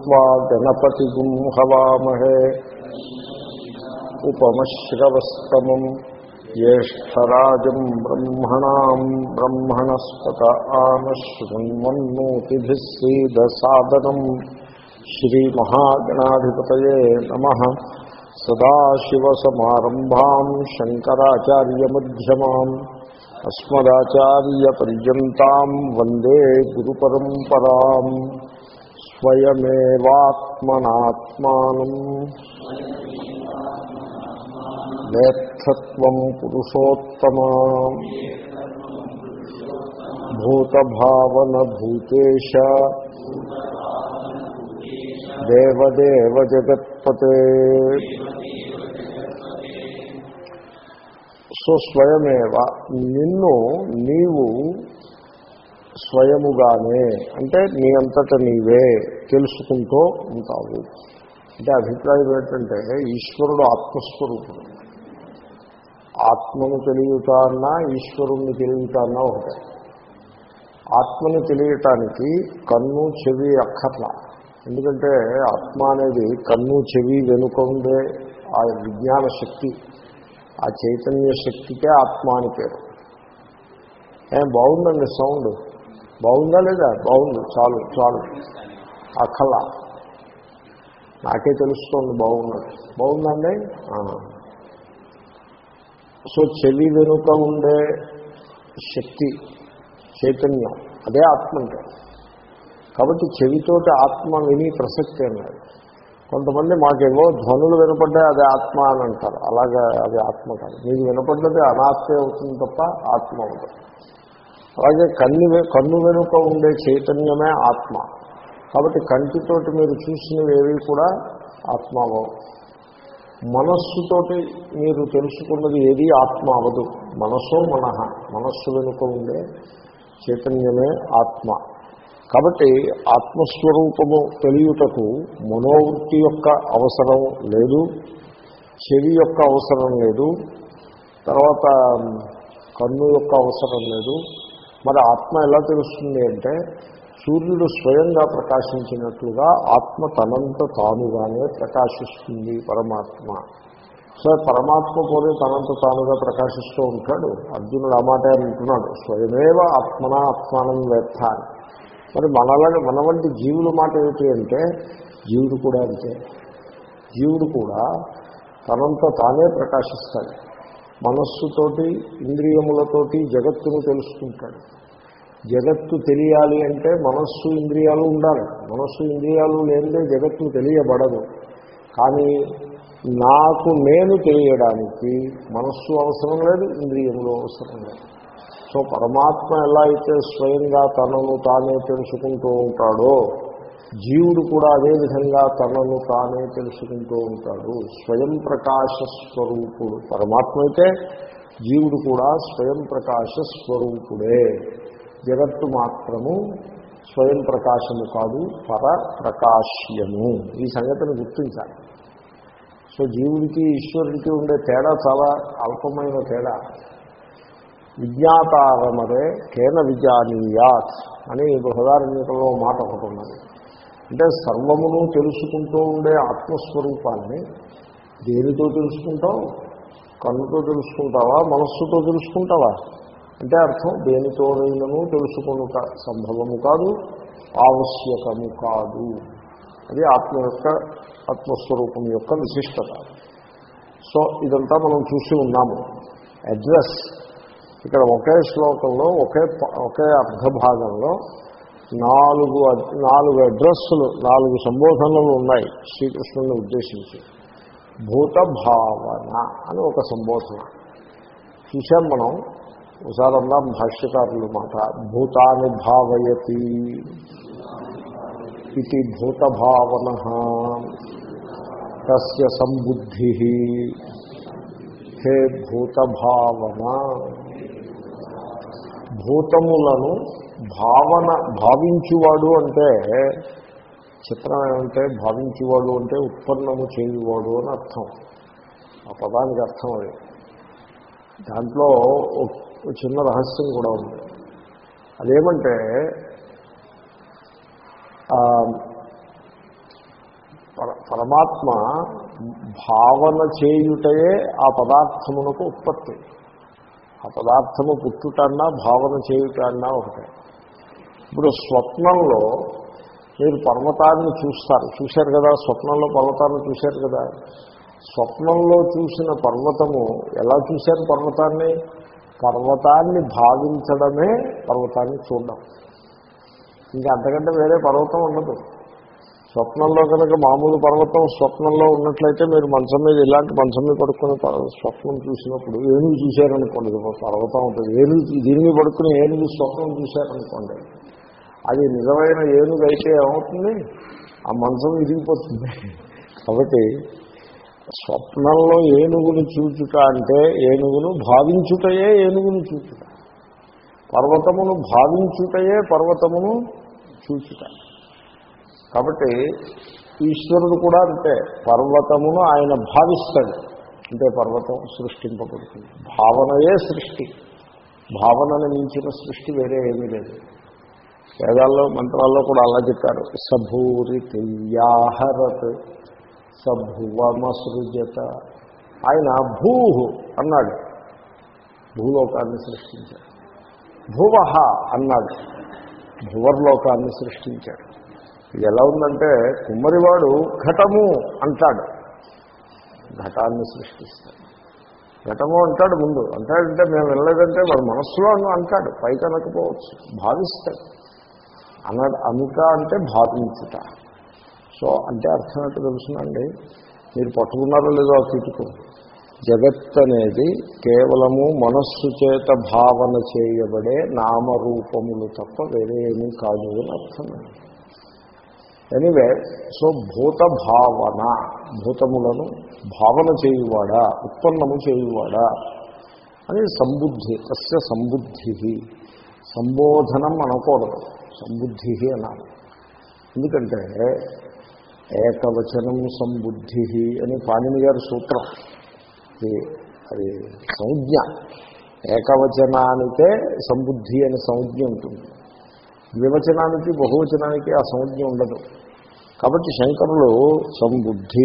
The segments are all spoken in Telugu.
భూత్వా గణపతి గుంహవామహే ఉపమశ్రవస్తమం జ్యేష్టరాజం బ్రహ్మణా బ్రహ్మణస్పత ఆనశృణ్వన్నోతిభిः సీదసాదనం శ్రీమహాగణాధిపతయే నమ సదాశివసమారంభాం శంకరాచార్యమ్యమాం అస్మదాచార్యపర్యంతం వందే గురు పరంపరాం స్వయమేవాత్మనాత్మానం. నేత్సత్వం పురుషోత్తమ. భూతభావన భూతేశ దేవదేవ జగత్పతే సో స్వయమేవ నిన్ను నీవు స్వయముగానే అంటే నీ అంతట నీవే తెలుసుకుంటూ ఉంటావు. అంటే అభిప్రాయం ఏంటంటే ఈశ్వరుడు ఆత్మస్వరూపుడు. ఆత్మను తెలియట అన్నా ఈశ్వరుణ్ణి తెలియట అన్నా ఒకటే. ఆత్మని తెలియటానికి కన్ను చెవి అక్కర్లా. ఎందుకంటే ఆత్మ అనేది కన్ను చెవి వెనుక ఉండే ఆ విజ్ఞాన శక్తి. ఆ చైతన్య శక్తికే ఆత్మ అని పేరు. బాగుందండి సౌండ్? బాగుందా లేదా? బాగుంది. చాలు చాలు. ఆ కళ. నాకే తెలుస్తోంది బాగున్నది బాగుందండి సో చెవి వెనుక ఉండే శక్తి చైతన్యం అదే ఆత్మ అంటే. కాబట్టి చెవితోటి ఆత్మ విని ప్రసక్తి అన్నారు కొంతమంది మాకేమో ధ్వనులు వినపడ్డాయి అదే ఆత్మ అని అంటారు. అలాగే అది ఆత్మ కాదు. మీకు వినపడ్డది అనాత్మే అవుతుంది తప్ప ఆత్మ అవుతుంది అలాగే కన్ను కన్ను వెనుక ఉండే చైతన్యమే ఆత్మ. కాబట్టి కంటితోటి మీరు చూసినవి ఏవి కూడా ఆత్మావో. మనస్సుతోటి మీరు తెలుసుకున్నది ఏది ఆత్మ అవదు మనస్సు మనహ మనస్సు వెనుక ఉండే చైతన్యమే ఆత్మ. కాబట్టి ఆత్మస్వరూపము తెలియుటకు మనోవృత్తి యొక్క అవసరం లేదు. చెవి యొక్క అవసరం లేదు. తర్వాత కన్ను యొక్క అవసరం లేదు. మరి ఆత్మ ఎలా తెలుస్తుంది అంటే సూర్యుడు స్వయంగా ప్రకాశించినట్లుగా ఆత్మ తనంత తానుగానే ప్రకాశిస్తుంది పరమాత్మ. సో పరమాత్మ పోతే తనంత తానుగా ప్రకాశిస్తూ ఉంటాడు. అర్జునుడు ఆ మాట అంటున్నాడు స్వయమేవ ఆత్మన ఆత్మానం వేత్త మరి మనల మన వంటి జీవుల మాట ఏమిటి అంటే జీవుడు కూడా అంతే. జీవుడు కూడా తనంత తానే ప్రకాశిస్తాడు. మనస్సుతోటి ఇంద్రియములతోటి జగత్తును తెలుసుకుంటాడు. జగత్తు తెలియాలి అంటే మనస్సు ఇంద్రియాలు ఉండాలి. మనస్సు ఇంద్రియాలు లేనిదే జగత్తు తెలియబడదు. కానీ నాకు నేను తెలియడానికి మనస్సు అవసరం లేదు ఇంద్రియములు అవసరం లేదు. సో పరమాత్మ ఎలా అయితే స్వయంగా తనను తానే తెలుసుకుంటూ ఉంటాడో జీవుడు కూడా అదేవిధంగా తనను తానే తెలుసుకుంటూ ఉంటాడు. స్వయం ప్రకాశ స్వరూపుడు. పరమాత్మ అయితే జీవుడు కూడా స్వయం ప్రకాశ స్వరూపుడే. జగత్తు మాత్రము స్వయం ప్రకాశము కాదు పర ప్రకాశ్యము ఈ సంగతిని గుర్తించాలి. సో జీవుడికి ఈశ్వరుడికి ఉండే తేడా చాలా అల్పమైన తేడా. విజ్ఞాతారమరే కేన విజానీయాత్ అని బృహదారణ్యతలో మాట ఒకటి ఉన్నది. అంటే సర్వమును తెలుసుకుంటూ ఉండే ఆత్మస్వరూపాన్ని దేనితో తెలుసుకుంటావు? కన్నుతో తెలుసుకుంటావా? మనస్సుతో తెలుసుకుంటావా? అంటే అర్థం దేనితోనైనను తెలుసుకునుట సంభవము కాదు ఆవశ్యకము కాదు. అది ఆత్మ యొక్క ఆత్మస్వరూపం యొక్క విశిష్టత. సో ఇదంతా మనం చూసి ఉన్నాము. అడ్రస్. ఇక్కడ ఒకే శ్లోకంలో ఒకే ఒకే అర్ధభాగంలో నాలుగు నాలుగు అడ్రస్సులు నాలుగు సంబోధనలు ఉన్నాయి శ్రీకృష్ణుని ఉద్దేశించి. భూత భావన అని ఒక సంబోధన. చూసాం మనం ఒకసారి అన్నాం భాష్యకారులు మాట భూతాన్ని భావయతి ఇది భూత భావన తస్య సంబుద్ధి. హే భూత భావన భూతములను భావన భావించువాడు అంటే చిత్రం ఏమంటే భావించేవాడు అంటే ఉత్పన్నము చేయువాడు అని అర్థం. ఆ పదానికి అర్థం అది. దాంట్లో ఒక చిన్న రహస్యం కూడా ఉంది. అదేమంటే పరమాత్మ భావన చేయుటయే ఆ పదార్థమునకు ఉత్పత్తి. ఆ పదార్థము పుట్టుటన్నా భావన చేయుట అన్నా ఒకటే. ఇప్పుడు స్వప్నంలో మీరు పర్వతాన్ని చూస్తారు. చూశారు కదా? స్వప్నంలో పర్వతాన్ని చూశారు కదా? స్వప్నంలో చూసిన పర్వతము ఎలా చూశారు పర్వతాన్ని? పర్వతాన్ని భావించడమే పర్వతాన్ని చూడడం. ఇంకా అంతకంటే వేరే పర్వతం ఉండదు. స్వప్నంలో కనుక మామూలు పర్వతం స్వప్నంలో ఉన్నట్లయితే మీరు మంచం మీద ఇలాంటి మంచం మీద పడుకుని స్వప్నం చూసినప్పుడు ఏనుగు చూశారనుకోండి పర్వతం ఉంటుంది. ఏనుగు దీని మీద పడుకుని ఏనుగు స్వప్నం చూశారనుకోండి అది నిజమైన ఏనుగు అయితే ఏమవుతుంది? ఆ మంచం ఇరిగిపోతుంది. కాబట్టి స్వప్నంలో ఏనుగును చూచుట అంటే ఏనుగును భావించుటయే ఏనుగును చూచుట. పర్వతమును భావించుటయే పర్వతమును చూచుట. కాబట్టి ఈశ్వరుడు కూడా అంతే. పర్వతమును ఆయన భావిస్తాడు. అంటే పర్వతం సృష్టింపబడుతుంది. భావనయే సృష్టి. భావనను మించిన సృష్టి వేరే ఏమీ లేదు. వేదాల్లో మంత్రాల్లో కూడా అలా చెప్పారు. సభూరి తెయ్యాహరత్ సభువమసృజత. ఆయన భూ అన్నాడు. భూలోకాన్ని సృష్టించాడు. భువ అన్నాడు. భువర్లోకాన్ని సృష్టించాడు. ఇది ఎలా ఉందంటే కుమ్మరివాడు ఘటము అంటాడు. ఘటాన్ని సృష్టిస్తాడు. ఘటము అంటాడు ముందు. అంటాడంటే మేము వెళ్ళలేదంటే వాడు మనస్సులో అంటాడు. పైకి అనకపోవచ్చు. భావిస్తాడు. అన అనుక అంటే భావించుట. సో అంటే అర్థం ఏంటో తెలుసునండి. మీరు పట్టుకున్నారో లేదో ఆ కిటుకు జగత్ అనేది కేవలము మనస్సు చేత భావన చేయబడే నామరూపములు తప్ప వేరేమీ కాదు అని అర్థం ఎనివే సో భూత భావన భూతములను భావన చేయువాడా ఉత్పన్నము చేయువాడా అని సంబుద్ధి తస్య సంబుద్ధి సంబోధనం అనకూడదు. సంబుద్ధి అనాలి ఎందుకంటే ఏకవచనం సంబుద్ధి అని పాణిని గారి సూత్రం. అది అది సంజ్ఞ. ఏకవచనానికే సంబుద్ధి అనే సంజ్ఞ ఉంటుంది. ద్వివచనానికి బహువచనానికి ఆ సంజ్ఞ ఉండదు. కాబట్టి శంకరులు సంబుద్ధి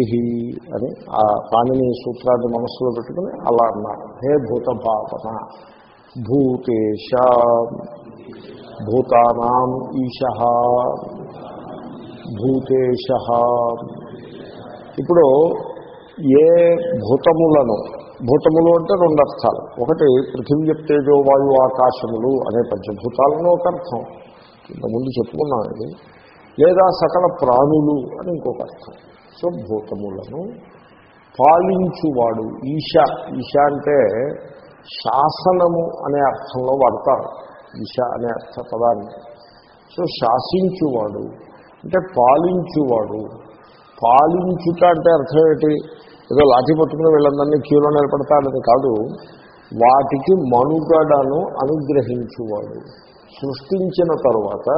అని ఆ పాణిని సూత్రాన్ని మనస్సులో పెట్టుకుని అలా అన్నారు. హే భూత భావన భూతేశ భూతానాం ఈశ భూతేశ ఇప్పుడు ఏ భూతములను భూతములు అంటే రెండు అర్థాలు. ఒకటి పృథివీ తేజో వాయు ఆకాశములు అనే పంచభూతాలను ఒక అర్థం. ఇంతకుముందు చెప్పుకున్నాం ఇది. లేదా సకల ప్రాణులు అని ఇంకొక అర్థం. సో భూతములను పాలించువాడు ఈశ. ఈశ అంటే శాసనము అనే అర్థంలో వాడతారు. దిశ అనే అర్థ పదాన్ని సో శాసించువాడు అంటే పాలించువాడు. పాలించుట అంటే అర్థం ఏంటి? ఏదో లాఠీ పట్టుకుని వీళ్ళందరినీ క్యూలో నిలబడతాడని కాదు. వాటికి మనుగడను అనుగ్రహించువాడు. సృష్టించిన తరువాత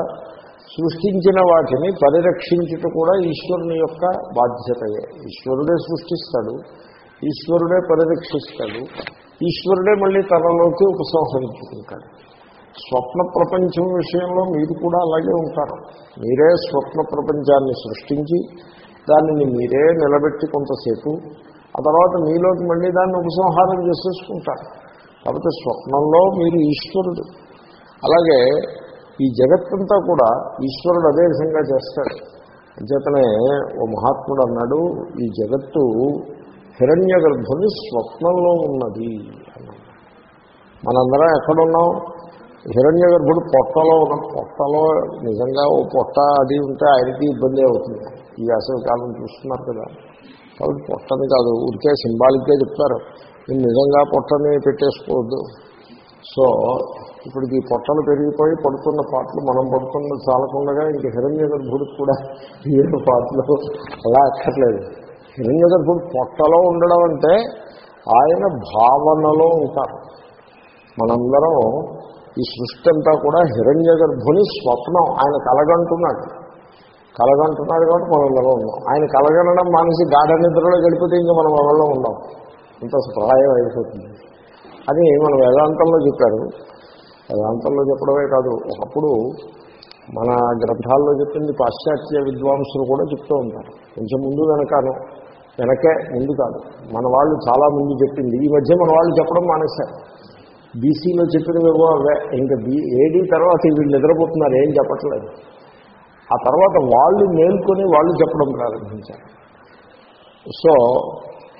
సృష్టించిన వాటిని పరిరక్షించుట కూడా ఈశ్వరుని యొక్క బాధ్యతయే. ఈశ్వరుడే సృష్టిస్తాడు ఈశ్వరుడే పరిరక్షిస్తాడు ఈశ్వరుడే మళ్ళీ తనలోకి ఉపసంహరించుకుంటాడు. స్వప్న ప్రపంచం విషయంలో మీరు కూడా అలాగే ఉంటారు. మీరే స్వప్న ప్రపంచాన్ని సృష్టించి దానిని మీరే నిలబెట్టి కొంతసేపు ఆ తర్వాత మీలోకి మళ్ళీ దాన్ని ఉపసంహారం చేసేసుకుంటారు. కాబట్టి స్వప్నంలో మీరు ఈశ్వరుడు. అలాగే ఈ జగత్తంతా కూడా ఈశ్వరుడు అదే విధంగా చేస్తాడు. అంచేతనే ఓ మహాత్ముడు అన్నాడు ఈ జగత్తు హిరణ్య గర్భుని స్వప్నంలో ఉన్నది అన్నాడు. మనందరం ఎక్కడున్నాం? హిరణ్య గర్భుడు పొట్టలో ఒక పొట్టలో నిజంగా ఓ పొట్ట అది ఉంటే ఆయనకి ఇబ్బంది అవుతుంది. ఈ వేసవి కాలం చూస్తున్నారు కదా. కాబట్టి పొట్టని కాదు ఉడికే సింబాలిక్గా చెప్తారు. నేను నిజంగా పొట్టని పెట్టేసుకోవద్దు. సో ఇప్పుడు ఈ పొట్టలు పెరిగిపోయి పడుతున్న పాటలు మనం పడుతున్న చాలకుండగా ఇంక హిరణ్య గర్భుడికి కూడా ఏ పాటలు అలా అక్కర్లేదు. హిరణ్య గర్భుడు పొట్టలో ఉండడం అంటే ఆయన భావనలో ఉంటారు. మనందరం ఈ సృష్టి అంతా కూడా హిరణ్య గర్భుని స్వప్నం. ఆయన కలగంటున్నాడు. కలగంటున్నాడు కాబట్టి మనం ఎవరో ఉన్నాం? ఆయన కలగనడం మానేసి గాఢ నిద్రలో గడిపితే ఇంకా మనం ఎవరిలో ఉన్నాం? ఇంత సహాయం అయిపోతుంది. అని మన వేదాంతంలో చెప్పారు. వేదాంతంలో చెప్పడమే కాదు ఒకప్పుడు మన గ్రంథాల్లో చెప్పింది పాశ్చాత్య విద్వాంసులు కూడా చెప్తూ ఉంటారు. కొంచెం ముందు వెనకాను వెనకే ముందు కాదు. మన వాళ్ళు చాలా ముందు చెప్పింది. ఈ మధ్య మన వాళ్ళు చెప్పడం మానేశారు. బీసీలో చెప్పినవేవో అవే. ఇంకా బీ ఏడీ తర్వాత వీళ్ళు నిద్రపోతున్నారు ఏం చెప్పట్లేదు. ఆ తర్వాత వాళ్ళు మేల్కొని వాళ్ళు చెప్పడం ప్రారంభించారు. సో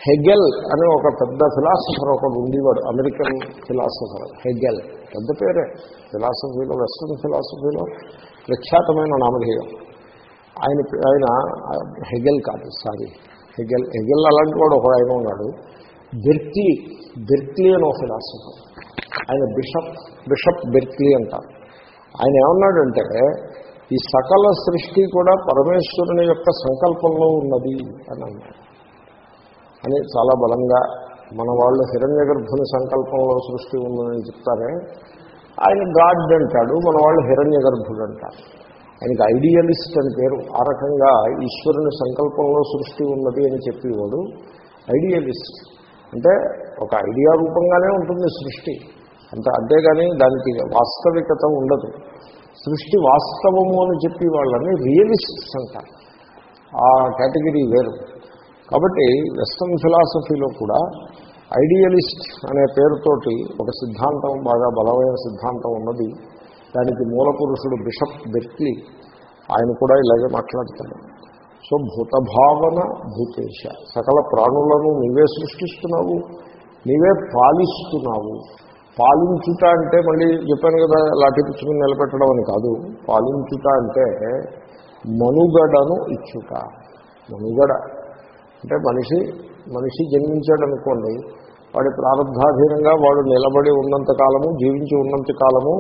హెగెల్ అనే ఒక పెద్ద ఫిలాసఫర్ ఒకడు ఉండేవాడు అమెరికన్ ఫిలాసఫర్ హెగెల్. పెద్ద పేరే ఫిలాసఫీలో వెస్ట్రన్ ఫిలాసఫీలో ప్రఖ్యాతమైన నామధేయం. ఆయన ఆయన హెగెల్ కాదు సారీ హెగెల్ హెగెల్ అలాంటి వాడు ఒక ఆయన ఉన్నాడు. బెర్క్లీ బెర్క్లీ అని ఒక ఫిలాసఫర్. ఆయన బిషప్ బిషప్ బెర్క్లీ అంటారు ఆయన ఏమన్నాడంటే ఈ సకల సృష్టి కూడా పరమేశ్వరుని యొక్క సంకల్పంలో ఉన్నది అని అన్నాడు. అని చాలా బలంగా మన వాళ్ళు హిరణ్య గర్భుని సంకల్పంలో సృష్టి ఉందని చెప్తారే. ఆయన గాడ్ అంటాడు మన వాళ్ళు హిరణ్య గర్భుడు అంటారు. ఆయనకి ఐడియలిస్ట్ అని పేరు. ఆ రకంగా ఈశ్వరుని సంకల్పంలో సృష్టి ఉన్నది అని చెప్పేవాడు ఐడియలిస్ట్. అంటే ఒక ఐడియా రూపంగానే ఉంటుంది సృష్టి. అంత అంతేగాని దానికి వాస్తవికత ఉండదు. సృష్టి వాస్తవము అని చెప్పి వాళ్ళని రియలిస్ట్స్ అంటారు. ఆ కేటగిరీ వేరు. కాబట్టి వెస్ట్రన్ ఫిలాసఫీలో కూడా ఐడియలిస్ట్ అనే పేరుతోటి ఒక సిద్ధాంతం బాగా బలమైన సిద్ధాంతం ఉన్నది. దానికి మూల పురుషుడు బిషప్ బెర్క్లీ ఆయన కూడా ఇలాగే మాట్లాడతాడు సో భూతభావన భూతేశ. సకల ప్రాణులను నీవే సృష్టిస్తున్నావు నీవే పాలిస్తున్నావు. పాలించుట అంటే మళ్ళీ చెప్పాను కదా లాఠీ పుచ్చుకుని నిలబెట్టడం అని కాదు. పాలించుట అంటే మనుగడను ఇచ్చుట. మనుగడ. అంటే మనిషి మనిషి జన్మించాడు అనుకోండి వాడి ప్రారంభాధీనంగా వాడు నిలబడి ఉన్నంత కాలము జీవించి ఉన్నంత కాలము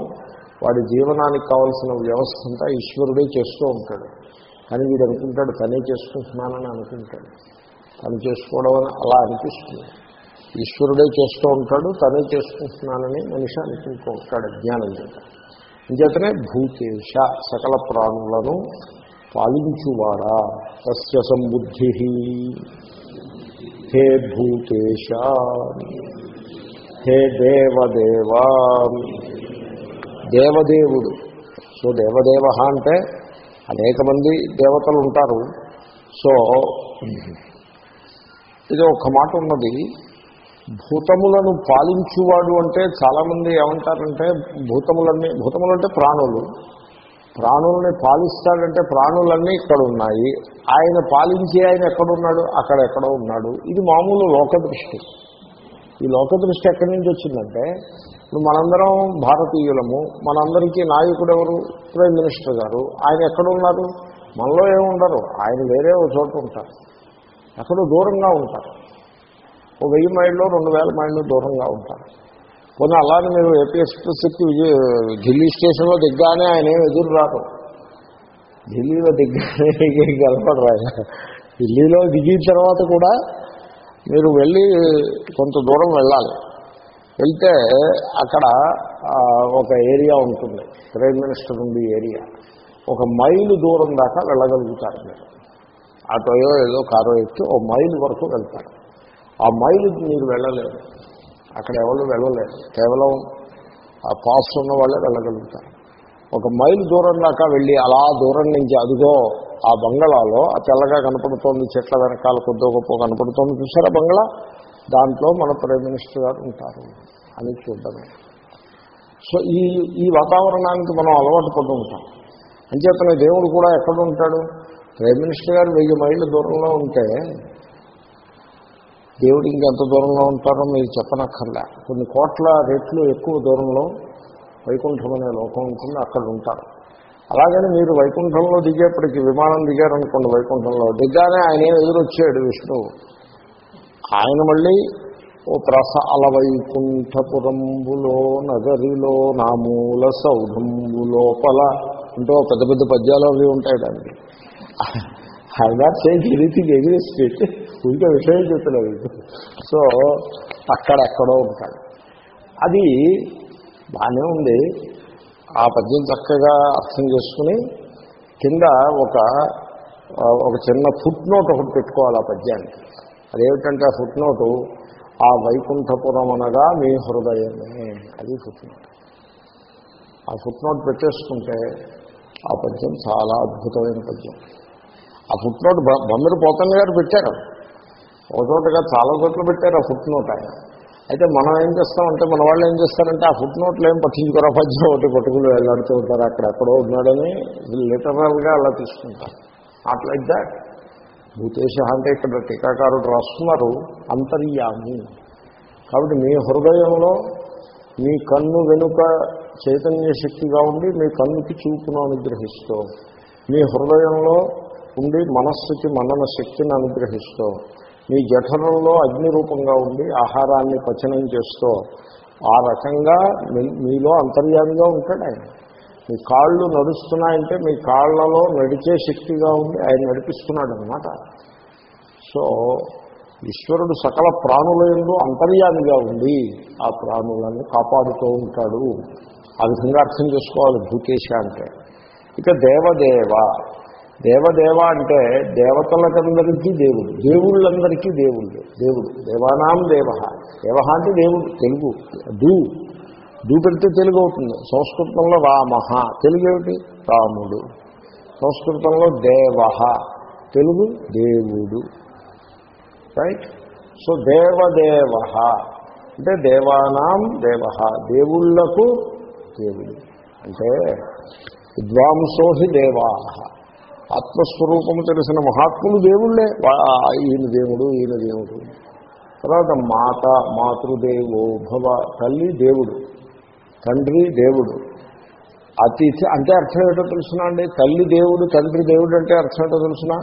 వాడి జీవనానికి కావాల్సిన వ్యవస్థ అంతా ఈశ్వరుడే చేస్తూ ఉంటాడు. కానీ వీడు అనుకుంటాడు తనే చేసుకుంటున్నానని అనుకుంటాడు. తను చేసుకోవడం అలా అనిపిస్తుంది. ఈశ్వరుడే చేస్తూ ఉంటాడు తనే చేసుకుంటున్నానని మనిషి అనుకుంటూ ఉంటాడు జ్ఞానం చేత. భూకేశ సకల ప్రాణులను పాలించువాడా? తస్య సంబుద్ధి. హే భూతేశ హే దేవదేవా. దేవదేవుడు. సో దేవదేవ అంటే అనేక మంది దేవతలు ఉంటారు సో ఇది ఒక మాట ఉన్నది. భూతములను పాలించువాడు అంటే చాలామంది ఏమంటారంటే భూతములన్నీ భూతములు అంటే ప్రాణులు. ప్రాణుల్ని పాలిస్తాడంటే ప్రాణులన్నీ ఇక్కడ ఉన్నాయి ఆయన పాలించే ఆయన ఎక్కడున్నాడు? అక్కడ ఎక్కడో ఉన్నాడు. ఇది మామూలు లోక దృష్టి ఈ లోక దృష్టి ఎక్కడి నుంచి వచ్చిందంటే ఇప్పుడు మనందరం భారతీయులము మనందరికీ నాయకుడు ఎవరు ప్రైమ్ మినిస్టర్ గారు. ఆయన ఎక్కడున్నారు? మనలో ఏముండరు ఆయన వేరే ఒక చోట ఉంటారు. ఎక్కడో దూరంగా ఉంటారు. ఓ వెయ్యి మైళ్ళు రెండు వేల మైళ్ళు దూరంగా ఉంటారు. కొన్ని అలానే మీరు ఏపీ ఎక్స్ప్రెస్ విజయ ఢిల్లీ స్టేషన్లో దిగ్గానే ఆయన ఏం ఎదురు రారు. ఢిల్లీలో దిగ్గానే గెలపడరు ఆయన. ఢిల్లీలో దిగిన తర్వాత కూడా మీరు వెళ్ళి కొంత దూరం వెళ్ళాలి. వెళ్తే అక్కడ ఒక ఏరియా ఉంటుంది. ప్రైమ్ మినిస్టర్ ఉంది ఏరియా. ఒక మైలు దూరం దాకా వెళ్ళగలుగుతారు మీరు. ఆటోయో ఏదో కారో ఎక్కి ఓ మైలు వరకు వెళ్తారు. ఆ మైలు మీరు వెళ్ళలేరు. అక్కడ ఎవరు వెళ్ళలేరు. కేవలం ఆ పాస్ ఉన్న వాళ్ళే వెళ్ళగలుగుతారు. ఒక మైలు దూరం దాకా వెళ్ళి అలా దూరం నుంచి అదిగో ఆ బంగళాలో ఆ తెల్లగా కనపడుతోంది చెట్ల వెనకాల కొద్దో గొప్ప కనపడుతోంది. చూసారా బంగళా దాంట్లో మన ప్రైమ్ మినిస్టర్ గారు ఉంటారు అని చూడడమే. సో ఈ ఈ వాతావరణానికి మనం అలవాటు పడి ఉంటాం. అంచేతనే దేవుడు కూడా ఎక్కడ ఉంటాడు? ప్రైమ్ మినిస్టర్ గారు వెయ్యి మైళ్ళ దూరంలో ఉంటే దేవుడు ఇంకెంత దూరంలో ఉంటారో మీరు చెప్పనక్కర్లే. కొన్ని కోట్ల రెట్లు ఎక్కువ దూరంలో వైకుంఠం అనే లోకం ఉంటుంది అక్కడ ఉంటారు. అలాగని మీరు వైకుంఠంలో దిగేప్పటికి విమానం దిగారనుకోండి వైకుంఠంలో దిగ్గానే ఆయన ఎదురొచ్చాడు విష్ణువు? ఆయన మళ్ళీ ఓ ప్రసాల వైకుంఠపురంబులో నగరిలో నామూల సౌధంబు లోపల అంటూ పెద్ద పెద్ద పద్యాలు అవి ఉంటాయి దానికి. I not same anything against ఇంకా విషయం చెప్తున్నారు సో అక్కడెక్కడో ఉంటాడు. అది బాగానే ఉంది. ఆ పద్యం చక్కగా అర్థం చేసుకుని కింద ఒక ఒక చిన్న ఫుట్ నోట్ ఒకటి పెట్టుకోవాలి ఆ పద్యానికి. అదేమిటంటే ఆ ఫుట్ నోటు ఆ వైకుంఠపురం అనగా మీ హృదయమే అది ఫుట్ నోట్ ఆ ఫుట్ నోట్ పెట్టేసుకుంటే ఆ పద్యం చాలా అద్భుతమైన పద్యం. ఆ ఫుట్ నోట్ బొమ్మరు పోతన్న గారు పెట్టారు. ఒక చోటగా చాలా చోట్ల పెట్టారు ఆ ఫుట్ నోట్ ఆయన. అయితే మనం ఏం చేస్తామంటే మన వాళ్ళు ఏం చేస్తారంటే ఆ ఫుట్ నోట్లు ఏం పట్టించుకోరా. పద్యం ఒకటి పట్టుకుని వెళ్ళాడుతూ ఉంటారు. అక్కడ ఎక్కడో ఉన్నాడని లిటరల్గా అలా తీసుకుంటారు. నాట్ లైక్ దాట్ భూతేశ అంటే ఇక్కడ టీకాకారుడు రాస్తున్నారు అంతర్యామి. కాబట్టి మీ హృదయంలో మీ కన్ను వెనుక చైతన్య శక్తిగా ఉండి మీ కన్నుకి చూపును అనుగ్రహిస్తూ మీ హృదయంలో ఉండి మనస్సుకి మనన శక్తిని అనుగ్రహిస్తూ మీ జఠరంలో అగ్ని రూపంగా ఉండి ఆహారాన్ని పచనం చేస్తూ ఆ రకంగా మీలో అంతర్యామిగా ఉంటాడు ఆయన. మీ కాళ్ళు నడుస్తున్నాయంటే మీ కాళ్ళలో నడిచే శక్తిగా ఉండి ఆయన నడిపిస్తున్నాడు అనమాట సో ఈశ్వరుడు సకల ప్రాణుల ఎందుకు అంతర్యామిగా ఉండి ఆ ప్రాణులను కాపాడుతూ ఉంటాడు. ఆ విధంగా అర్థం చేసుకోవాలి భూకేశ అంటే. ఇక దేవదేవ. దేవదేవ అంటే దేవతలకందరికీ దేవుడు దేవుళ్ళందరికీ దేవుళ్ళు దేవుడు. దేవానాం దేవ దేవ అంటే దేవుడు తెలుగు దూ దూ పెడితే తెలుగు అవుతుంది. సంస్కృతంలో రామహ. తెలుగు ఏమిటి? రాముడు. సంస్కృతంలో దేవ తెలుగు దేవుడు. రైట్? సో దేవదేవ అంటే దేవానాం దేవ దేవుళ్ళకు దేవుడు. అంటే విద్వాంసో హి దేవా ఆత్మస్వరూపము తెలిసిన మహాత్ములు దేవుళ్ళే వా- ఈయన దేవుడు ఈయన దేవుడు. తర్వాత మాత మాతృదేవో భవ తల్లి దేవుడు. తండ్రి దేవుడు. అతిథి అంటే అర్థం ఏంటో తెలుసునా అండి? తల్లి దేవుడు తండ్రి దేవుడు అంటే అర్థం ఏంటో తెలుసునా?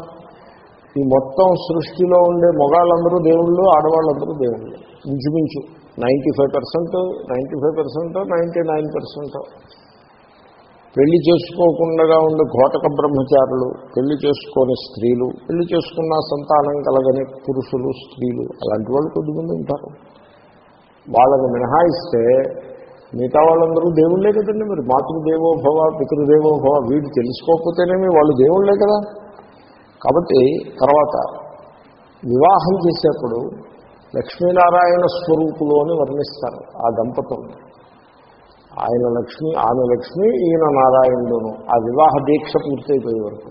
ఈ మొత్తం సృష్టిలో ఉండే మొగాళ్ళందరూ దేవుళ్ళు ఆడవాళ్ళందరూ దేవుళ్ళు. ఇంచుమించు ninety five percent ninety five percent ninety nine percent. పెళ్ళి చేసుకోకుండా ఉండే ఘోటక బ్రహ్మచారులు పెళ్ళి చేసుకొని స్త్రీలు పెళ్ళి చేసుకున్న సంతానం కలగని పురుషులు స్త్రీలు అలాంటి వాళ్ళు కొద్దిమంది ఉంటారు. వాళ్ళని మినహాయిస్తే మిగతా వాళ్ళందరూ దేవుళ్ళే కదండి మరి. మాతృదేవో భవ పితృదేవో భవ వీడు తెలుసుకోకపోతేనేమి వాళ్ళు దేవుళ్ళే కదా? కాబట్టి తర్వాత వివాహం చేసేప్పుడు లక్ష్మీనారాయణ స్వరూపులు అని వర్ణిస్తారు ఆ దంపతులు. ఆయన లక్ష్మి ఆమె లక్ష్మి ఈయన నారాయణుడును. ఆ వివాహ దీక్ష పూర్తయిపోయే వరకు.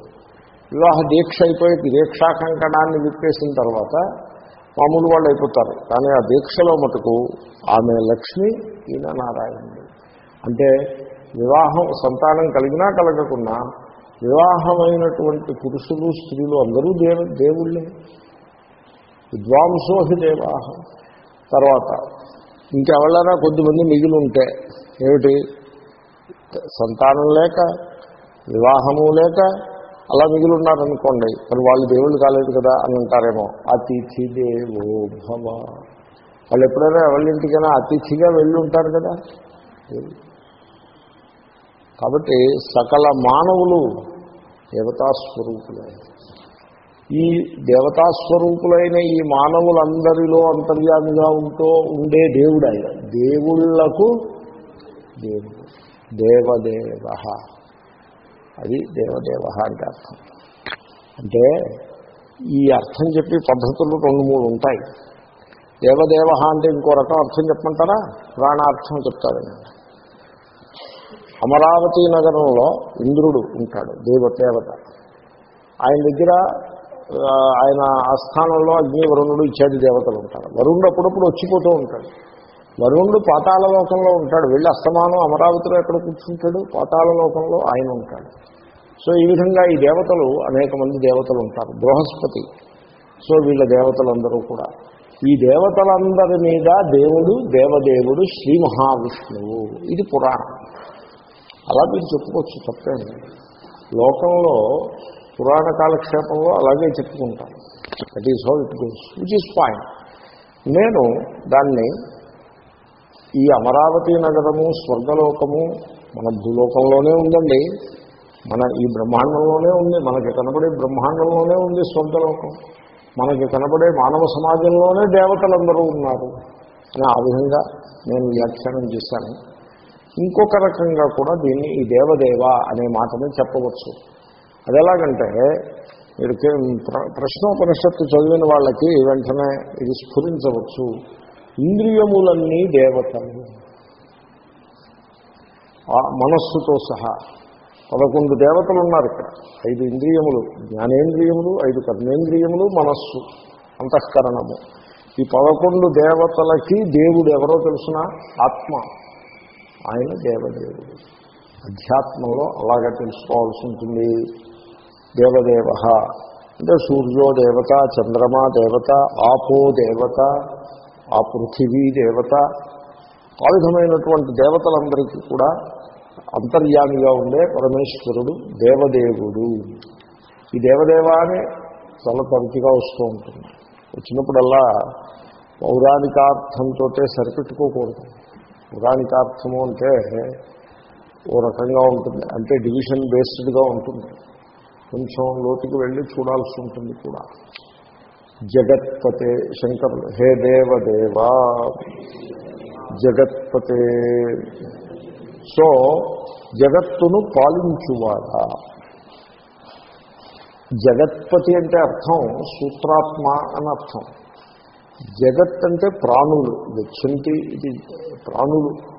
వివాహ దీక్ష అయిపోయి దీక్షా కంకణాన్ని విప్పేసిన తర్వాత మామూలు వాళ్ళు అయిపోతారు. కానీ ఆ దీక్షలో మటుకు ఆమె లక్ష్మి ఈయన నారాయణుడు. అంటే వివాహం సంతానం కలిగినా కలగకున్నా వివాహమైనటువంటి పురుషులు స్త్రీలు అందరూ దేవు దేవుళ్ళే. విద్వాంసోహి దేవాహ. తర్వాత ఇంకెవరైనా కొద్దిమంది మిగిలి ఉంటే ఏమిటి? సంతానం లేక వివాహము లేక అలా మిగిలి ఉన్నారనుకోండి మరి వాళ్ళు దేవుళ్ళు కాలేదు కదా అని అంటారేమో అతిథి దేవో భవ. వాళ్ళు ఎప్పుడైనా ఎవరింటికైనా అతిథిగా వెళ్ళి ఉంటారు కదా? కాబట్టి సకల మానవులు దేవతాస్వరూపులే. ఈ దేవతాస్వరూపులైన ఈ మానవులందరిలో అంతర్యామిగా ఉంటూ ఉండే దేవుడు ఆయన దేవుళ్ళకు దేవుడు దేవదేవ. అది దేవదేవ అంటే అర్థం. అంటే ఈ అర్థం చెప్పి పద్ధతులు రెండు మూడు ఉంటాయి. దేవదేవ అంటే ఇంకో రకం అర్థం చెప్పమంటారా? ప్రాణార్థం చెప్తాడని అమరావతి నగరంలో ఇంద్రుడు ఉంటాడు దేవ దేవత ఆయన దగ్గర ఆయన ఆస్థానంలో అగ్ని వరుణుడు ఇత్యాది దేవతలు ఉంటారు. వరుణుడు అప్పుడప్పుడు వచ్చిపోతూ ఉంటాడు. వరుణుడు పాతాల లోకంలో ఉంటాడు. వెళ్ళి అస్తమానం అమరావతిలో ఎక్కడ కూర్చుంటాడు? పాతాళ లోకంలో ఆయన ఉంటాడు. సో ఈ విధంగా ఈ దేవతలు అనేక మంది దేవతలు ఉంటారు. బృహస్పతి. సో వీళ్ళ దేవతలందరూ కూడా. ఈ దేవతలందరి మీద దేవుడు దేవదేవుడు శ్రీ మహావిష్ణువు. ఇది పురాణం. అలా మీరు చెప్పుకోవచ్చు తప్పేండి లోకంలో పురాణ కాలక్షేపంలో అలాగే చెప్పుకుంటాను that is how it goes which is point నేను దాన్ని ఈ అమరావతి నగరము స్వర్గలోకము మన భూలోకంలోనే ఉందండి. మన ఈ బ్రహ్మాండంలోనే ఉంది. మనకి కనబడే బ్రహ్మాండంలోనే ఉంది స్వర్గలోకం. మనకి కనబడే మానవ సమాజంలోనే దేవతలందరూ ఉన్నారు. అని ఆ విధంగా నేను వ్యాఖ్యానం చేశాను. ఇంకొక రకంగా కూడా దీన్ని ఈ దేవదేవ అనే మాటని చెప్పవచ్చు. అది ఎలాగంటే మీరు ప్రశ్నోపనిషత్తు చదివిన వాళ్ళకి వెంటనే ఇది స్ఫురించవచ్చు. ఇంద్రియములన్నీ దేవతలు. ఆ మనస్సుతో సహా పదకొండు దేవతలు ఉన్నారు ఇక్కడ. ఐదు ఇంద్రియములు జ్ఞానేంద్రియములు ఐదు కర్మేంద్రియములు మనస్సు అంతఃకరణము. ఈ పదకొండు దేవతలకి దేవుడు ఎవరో తెలుసిన? ఆత్మ. ఆయన దేవదేవుడు. అధ్యాత్మంలో అలాగా తెలుసుకోవాల్సి ఉంటుంది. దేవదేవ. అంటే సూర్యో దేవత చంద్రమా దేవత ఆపో దేవత ఆ పృథివీ దేవత ఆ విధమైనటువంటి దేవతలందరికీ కూడా అంతర్యామిగా ఉండే పరమేశ్వరుడు దేవదేవుడు. ఈ దేవదేవ అని చాలా తరచుగా వస్తూ ఉంటుంది. వచ్చినప్పుడల్లా పౌరాణికార్థంతో సరిపెట్టుకోకూడదు. పౌరాణికార్థము అంటే ఓ రకంగా ఉంటుంది. అంటే డివిజన్ బేస్డ్గా ఉంటుంది. కొంచెం లోతుకి వెళ్ళి చూడాల్సి ఉంటుంది కూడా. జగత్పతే శంకరుడు హే దేవదేవా జగత్పతే. సో జగత్తును పాలించువాడా? జగత్పతి అంటే అర్థం సూత్రాత్మ అని అర్థం. జగత్ అంటే ప్రాణులు. గచ్చంతి ఇది ప్రాణులు.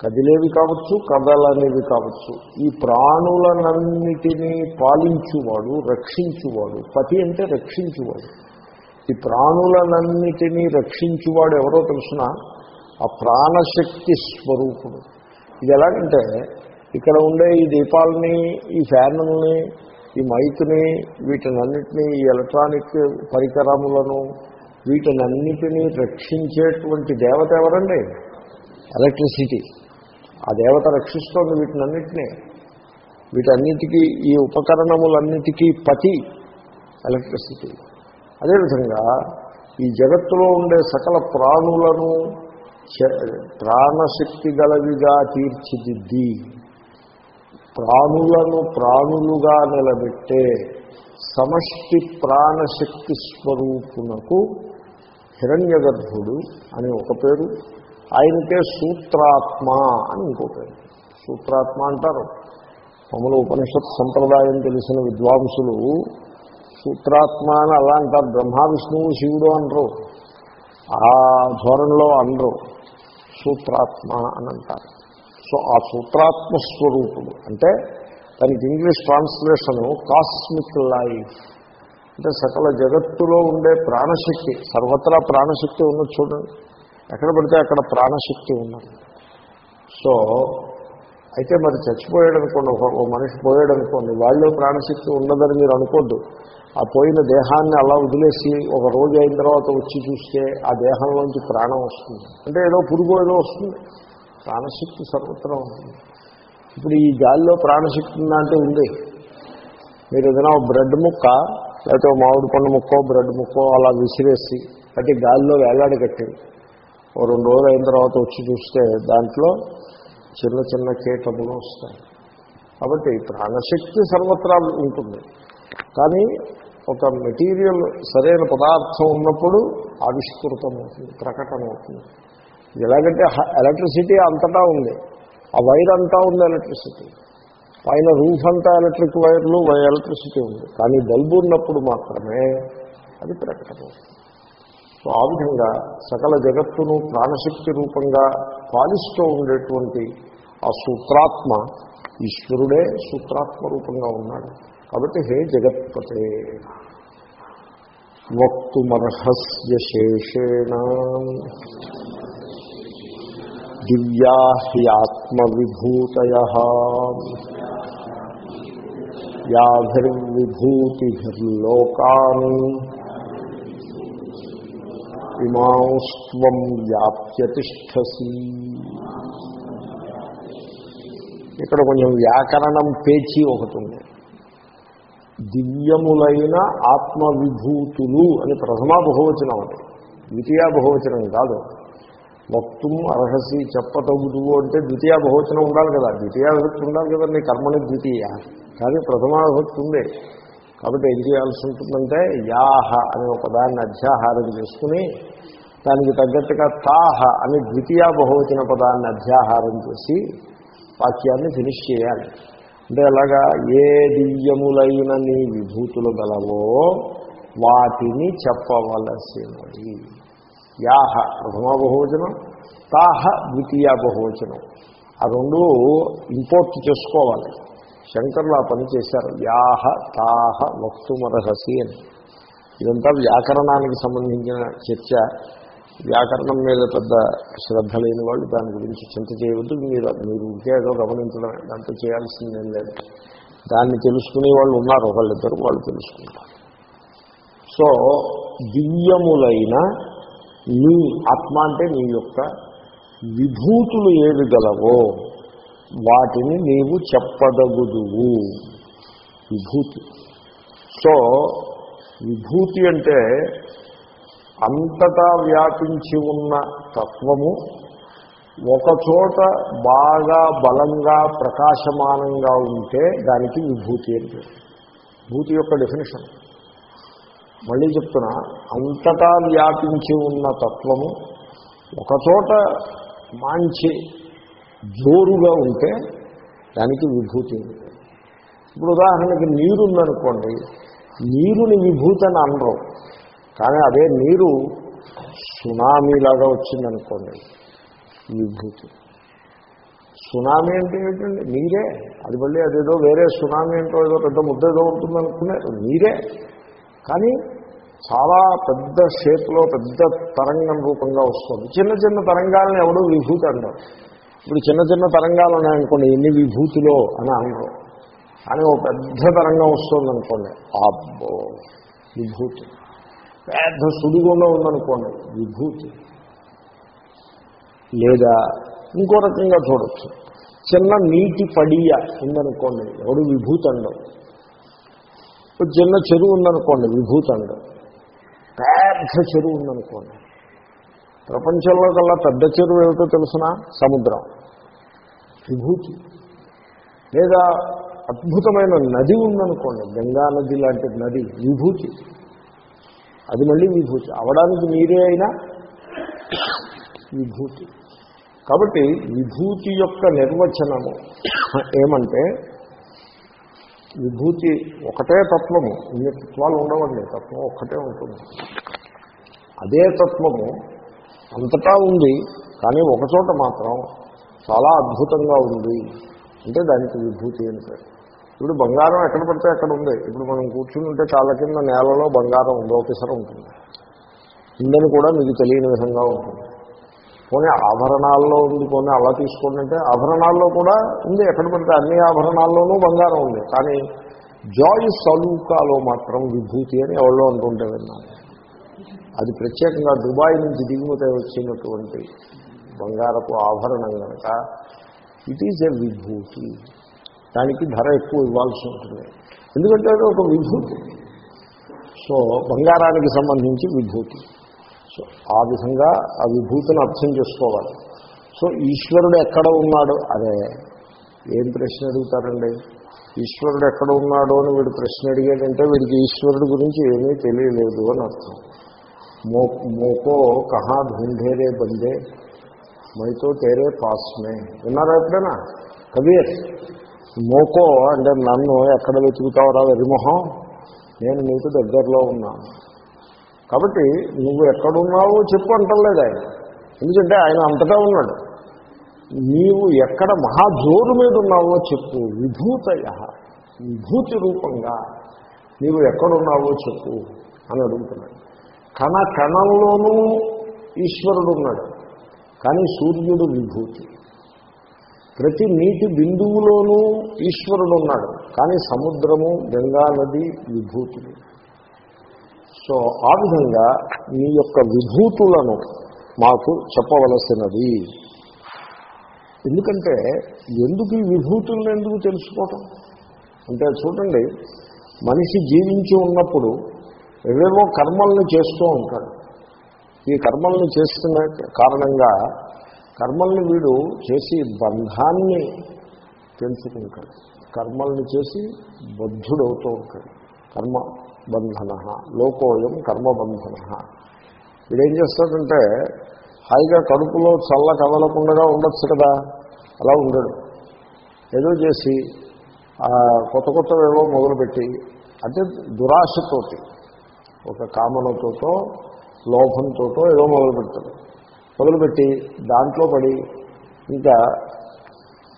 కదిలేవి కావచ్చు కదలనేవి కావచ్చు. ఈ ప్రాణులనన్నిటినీ పాలించువాడు రక్షించువాడు. పతి అంటే రక్షించువాడు. ఈ ప్రాణులనన్నిటినీ రక్షించువాడు ఎవరో తెలుసిన ఆ ప్రాణశక్తి స్వరూపుడు. ఇది ఎలాగంటే ఇక్కడ ఉండే ఈ దీపాలని ఈ ఫ్యాన్లని ఈ మైక్ని వీటినన్నిటినీ ఈ ఎలక్ట్రానిక్ పరికరములను వీటినన్నిటినీ రక్షించేటువంటి దేవత ఎవరండి? ఎలక్ట్రిసిటీ. ఆ దేవత రక్షిస్తోంది వీటినన్నిటినీ. వీటన్నిటికీ ఈ ఉపకరణములన్నిటికీ పతి ఎలక్ట్రిసిటీ. అదేవిధంగా ఈ జగత్తులో ఉండే సకల ప్రాణులను ప్రాణశక్తి గలవిగా తీర్చిదిద్ది. ప్రాణులను ప్రాణులుగా నిలబెట్టే సమష్టి ప్రాణశక్తి స్వరూపునకు హిరణ్యగర్భుడు అని ఒక పేరు ఆయనకే సూత్రాత్మ అని ఇంకో పేరు. సూత్రాత్మ అంటారు. మమ్మల్ని ఉపనిషత్ సంప్రదాయం తెలిసిన విద్వాంసులు సూత్రాత్మ అని అలా అంటారు బ్రహ్మ విష్ణువు శివుడు అనరు. ఆ ధోరణిలో అనరు. సూత్రాత్మ అని అంటారు. సో ఆ సూత్రాత్మ స్వరూపుడు అంటే దానికి ఇంగ్లీష్ ట్రాన్స్లేషను కాస్మిక్ లైఫ్. అంటే సకల జగత్తులో ఉండే ప్రాణశక్తి సర్వత్రా ప్రాణశక్తి ఉన్నది చూడండి. ఎక్కడ పడితే అక్కడ ప్రాణశక్తి ఉన్నది. సో అయితే మరి చచ్చిపోయాడు అనుకోండి ఒక మనిషి పోయాడు అనుకోండి వాళ్ళు ప్రాణశక్తి ఉండదని మీరు అనుకోద్దు. ఆ పోయిన దేహాన్ని అలా వదిలేసి ఒక రోజు అయిన తర్వాత వచ్చి చూస్తే ఆ దేహంలోంచి ప్రాణం వస్తుంది. అంటే ఏదో పురుగు ఏదో వస్తుంది. ప్రాణశక్తి సర్వత్రా ఉంటుంది ఇప్పుడు ఈ గాలిలో ప్రాణశక్తి ఉందా అంటే ఉంది. మీరు ఏదైనా బ్రెడ్ ముక్క లేకపోతే మామిడి పండు ముక్కో బ్రెడ్ ముక్కో అలా విసిరేసి అంటే గాలిలో వేలాడి కట్టి ఓ రెండు రోజులు అయిన తర్వాత వచ్చి చూస్తే దాంట్లో చిన్న చిన్న కీటములు వస్తాయి. కాబట్టి ప్రాణశక్తి సర్వత్రా ఉంటుంది. కానీ ఒక మెటీరియల్ సరైన పదార్థం ఉన్నప్పుడు ఆవిష్కృతమవుతుంది ప్రకటమవుతుంది. ఎలాగంటే ఎలక్ట్రిసిటీ అంతటా ఉంది. ఆ వైర్ అంతా ఉంది ఎలక్ట్రిసిటీ. పైన రూఫ్ అంతా ఎలక్ట్రిక్ వైర్లు ఎలక్ట్రిసిటీ ఉంది. కానీ బల్బు ఉన్నప్పుడు మాత్రమే అది ప్రకటమవుతుంది. సో ఆ విధంగా సకల జగత్తును ప్రాణశక్తి రూపంగా పాలిస్తూ ఉండేటువంటి ఆ సూత్రాత్మ ఈశ్వరుడే సూత్రాత్మ రూపంగా ఉన్నాడు. కాబట్టి హే జగత్పతే వక్తుమర్హస్య శేషేణ. దివ్యా హ్యాత్మవిభూతయ యాభిర్విభూతిర్లోకాన్ ఇమాంస్వం వ్యాప్యతిష్టసి. ఇక్కడ కొంచెం వ్యాకరణం పేచి ఒకటి ఉంది. దివ్యములైన ఆత్మవిభూతులు అని ప్రథమా బహువచనం అది. ద్వితీయ బహువచనం కాదు. వక్తుం అర్హసి చెప్పతగుదువు అంటే ద్వితీయ బహువచనం ఉండాలి కదా. ద్వితీయ విభక్తి ఉండాలి కదా. నీ కర్మని ద్వితీయ. కానీ ప్రథమా విభక్తి ఉంది కాబట్టి ఏం చేయాల్సి ఉంటుందంటే యాహ అనే ఒక దాన్ని అధ్యాహారం చేసుకుని దానికి తగ్గట్టుగా తాహ అని ద్వితీయ బహువచన పదాన్ని అధ్యాహారం చేసి వాక్యాన్ని ఫినిష్ చేయాలి. అంటే అలాగా ఏ దివ్యములైన నీ విభూతులు గలవో వాటిని చెప్పవలసినది యాహ ప్రథమ బహువచనం తాహ ద్వితీయ బహువచనం. ఆ రెండు ఇంపోర్ట్ చేసుకోవాలి. శంకర్లు ఆ పని చేశారు. యాహ తాహ వక్తుమరహసి అని. ఇదంతా వ్యాకరణానికి సంబంధించిన చర్చ. వ్యాకరణం మీద పెద్ద శ్రద్ధ లేని వాళ్ళు దాని గురించి చింత చేయవద్దు. మీరు మీరు ఉంటే ఏదో గమనించడం దాంతో చేయాల్సిందేం లేదు. దాన్ని తెలుసుకునే వాళ్ళు ఉన్నారు ఒకళ్ళిద్దరు వాళ్ళు తెలుసుకుంటారు. సో దివ్యములైన నీ ఆత్మ అంటే నీ యొక్క విభూతులు ఏవి గలవో వాటిని నీవు చెప్పదగుదువు. విభూతి. సో విభూతి అంటే అంతటా వ్యాపించి ఉన్న తత్వము ఒకచోట బాగా బలంగా ప్రకాశమానంగా ఉంటే దానికి విభూతి అంటే భూతి యొక్క డెఫినేషన్ మళ్ళీ చెప్తున్నా అంతటా వ్యాపించి ఉన్న తత్వము ఒకచోట మంచి జోరుగా ఉంటే దానికి విభూతి ఉంది ఇప్పుడు ఉదాహరణకి నీరు ఉందనుకోండి నీరుని విభూతి అని అనరు. కానీ అదే నీరు సునామీలాగా వచ్చిందనుకోండి విభూతి. సునామీ అంటే ఏంటండి? నీరే. అది మళ్ళీ అదేదో వేరే సునామీ అంటే ఏదో పెద్ద ముద్ద ఏదో ఉంటుందనుకున్నారు. నీరే. కానీ చాలా పెద్ద షేప్లో పెద్ద తరంగం రూపంగా వస్తుంది. చిన్న చిన్న తరంగాలను ఎవడో విభూతి అంటారు. ఇప్పుడు చిన్న చిన్న తరంగాలు ఉన్నాయనుకోండి ఎన్ని విభూతిలో అని అనరు. కానీ ఒక పెద్ద తరంగం వస్తుంది అనుకోండి అబ్బో విభూతి. పెద్ద సుడిగుండం ఉందనుకోండి విభూతి. లేదా ఇంకో రకంగా చూడొచ్చు. చిన్న నీటి పడియ ఉందనుకోండి ఎవడు విభూతండం. ఇప్పుడు చిన్న చెరువు ఉందనుకోండి విభూతండం. పెద్ద చెరువు ఉందనుకోండి. ప్రపంచంలో కల్లా పెద్ద చెరువు ఏమిటో తెలుసిన? సముద్రం. విభూతి. లేదా అద్భుతమైన నది ఉందనుకోండి గంగా నది లాంటి నది విభూతి. అది మళ్ళీ విభూతి. అవడానికి మీరే అయినా విభూతి. కాబట్టి విభూతి యొక్క నిర్వచనము ఏమంటే విభూతి ఒకటే తత్వము. ఇన్ని తత్వాలు ఉండవండి తత్వం ఒక్కటే ఉంటుంది. అదే తత్వము అంతటా ఉంది కానీ ఒకచోట మాత్రం చాలా అద్భుతంగా ఉంది. అంటే దానికి విభూతి అని పేరు. ఇప్పుడు బంగారం ఎక్కడ పడితే అక్కడ ఉంది. ఇప్పుడు మనం కూర్చుని ఉంటే కాళ్ళ కింద నేలలో బంగారం ఉంది ఒకసారి ఉంటుంది. ఉందని కూడా మీకు తెలియని విధంగా ఉంటుంది. పోనీ ఆభరణాల్లో ఉంది పోనీ అలా తీసుకోండి అంటే ఆభరణాల్లో కూడా ఉంది ఎక్కడ పడితే అన్ని ఆభరణాల్లోనూ బంగారం ఉంది. కానీ జాయ్ సలూకాలో మాత్రం విభూతి అని ఎవరో అంటుంటే విన్నాను అది ప్రత్యేకంగా దుబాయ్ నుంచి దిగుమతి వచ్చినటువంటి బంగారపు ఆభరణం కనుక ఇట్ ఈజ్ ఎ విభూతి. దానికి ధర ఎక్కువ ఇవ్వాల్సి ఉంటుంది. ఎందుకంటే అది ఒక విభూతి. సో బంగారానికి సంబంధించి విభూతి. సో ఆ విధంగా ఆ విభూతిని అర్థం చేసుకోవాలి. సో ఈశ్వరుడు ఎక్కడ ఉన్నాడు? అదే ఏం ప్రశ్న అడుగుతారండి? ఈశ్వరుడు ఎక్కడ ఉన్నాడు అని వీడు ప్రశ్న అడిగాడంటే వీడికి ఈశ్వరుడు గురించి ఏమీ తెలియలేదు అని అర్థం. మో మోకో కహా ఢూంఢేరే బందే మైతో తేరే పాస్మే. విన్నారా ఎప్పుడైనా? కబీర్ మోకో అంటే నన్ను ఎక్కడ వెతుకుతావురా వెరిమొహం? నేను నీకు దగ్గరలో ఉన్నాను కాబట్టి నువ్వు ఎక్కడున్నావో చెప్పు అంటలేదు ఆయన. ఎందుకంటే ఆయన అంతటా ఉన్నాడు. నీవు ఎక్కడ మహాజోరు మీద ఉన్నావో చెప్పు. విభూతయ. విభూతి రూపంగా నీవు ఎక్కడున్నావో చెప్పు అని అడుగుతున్నాడు. కణ కణంలోనూ ఈశ్వరుడు ఉన్నాడు. కానీ సూర్యుడు విభూతి. ప్రతి నీటి బిందువులోనూ ఈశ్వరుడు ఉన్నాడు. కానీ సముద్రము గంగా నది విభూతులు. సో ఆ విధంగా మీ యొక్క విభూతులను మాకు చెప్పవలసినది. ఎందుకంటే ఎందుకు ఈ విభూతులను ఎందుకు తెలుసుకోవటం? అంటే చూడండి మనిషి జీవించి ఉన్నప్పుడు ఏవేవో కర్మల్ని చేస్తూ ఉంటాడు. ఈ కర్మల్ని చేస్తున్న కారణంగా కర్మల్ని వీడు చేసి బంధాన్ని పెంచుకుంటాడు. కర్మల్ని చేసి బద్ధుడవుతూ ఉంటాడు. కర్మ బంధన లోకోయం కర్మబంధన వీడేం చేస్తాడంటే హాయిగా కడుపులో చల్ల కదలకుండా ఉండొచ్చు కదా అలా ఉండడు. ఏదో చేసి కొత్త కొత్తవేవో మొదలుపెట్టి అంటే దురాశతోటి ఒక కామనతోటో లోభంతోటో ఏదో మొదలు పెడతాడు మొదలుపెట్టి దాంట్లో పడి ఇంకా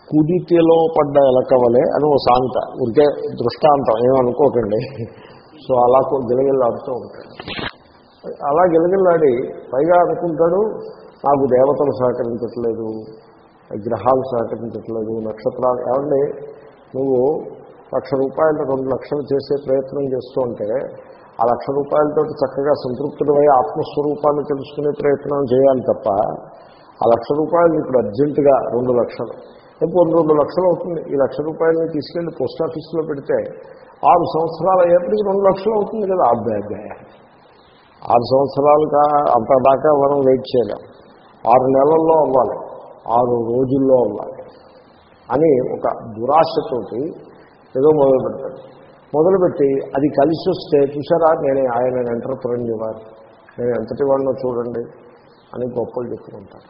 కుదితిలో పడ్డ ఎలకవలే అని ఓ సాంత ఉంటే దృష్టాంతం ఏమనుకోకండి సో అలా గిలగిల్లాడుతూ ఉంటాడు. అలా గిలగిల్లాడి పైగా అనుకుంటాడు నాకు దేవతలు సహకరించట్లేదు గ్రహాలు సహకరించట్లేదు నక్షత్రాలు ఏమండి నువ్వు లక్ష రూపాయలు రెండు లక్షలు చేసే ప్రయత్నం చేస్తూ ఉంటే ఆ లక్ష రూపాయలతో చక్కగా సంతృప్తుడమై ఆత్మస్వరూపాన్ని తెలుసుకునే ప్రయత్నం చేయాలి తప్ప ఆ లక్ష రూపాయలు ఇప్పుడు అర్జెంటుగా రెండు లక్షలు. ఇప్పుడు రెండు లక్షలు అవుతుంది. ఈ లక్ష రూపాయలని తీసుకెళ్ళి పోస్ట్ ఆఫీస్లో పెడితే ఆరు సంవత్సరాలు అయ్యేప్పటికి రెండు లక్షలు అవుతుంది కదా. అబ్బాయి ఆరు సంవత్సరాలు కా అంత దాకా మనం వెయిట్ చేయలేం. ఆరు నెలల్లో అవ్వాలి. ఆరు రోజుల్లో అవ్వాలి అని ఒక దురాశతోటి ఏదో మొదలు పెడతాడు మొదలుపెట్టి అది కలిసి వస్తే చూసారా? నేను ఆయన ఎంటర్ప్రెన్యూవర్ నేను ఎంతటి వాడినో చూడండి అని గొప్పలు చెప్పుకుంటాను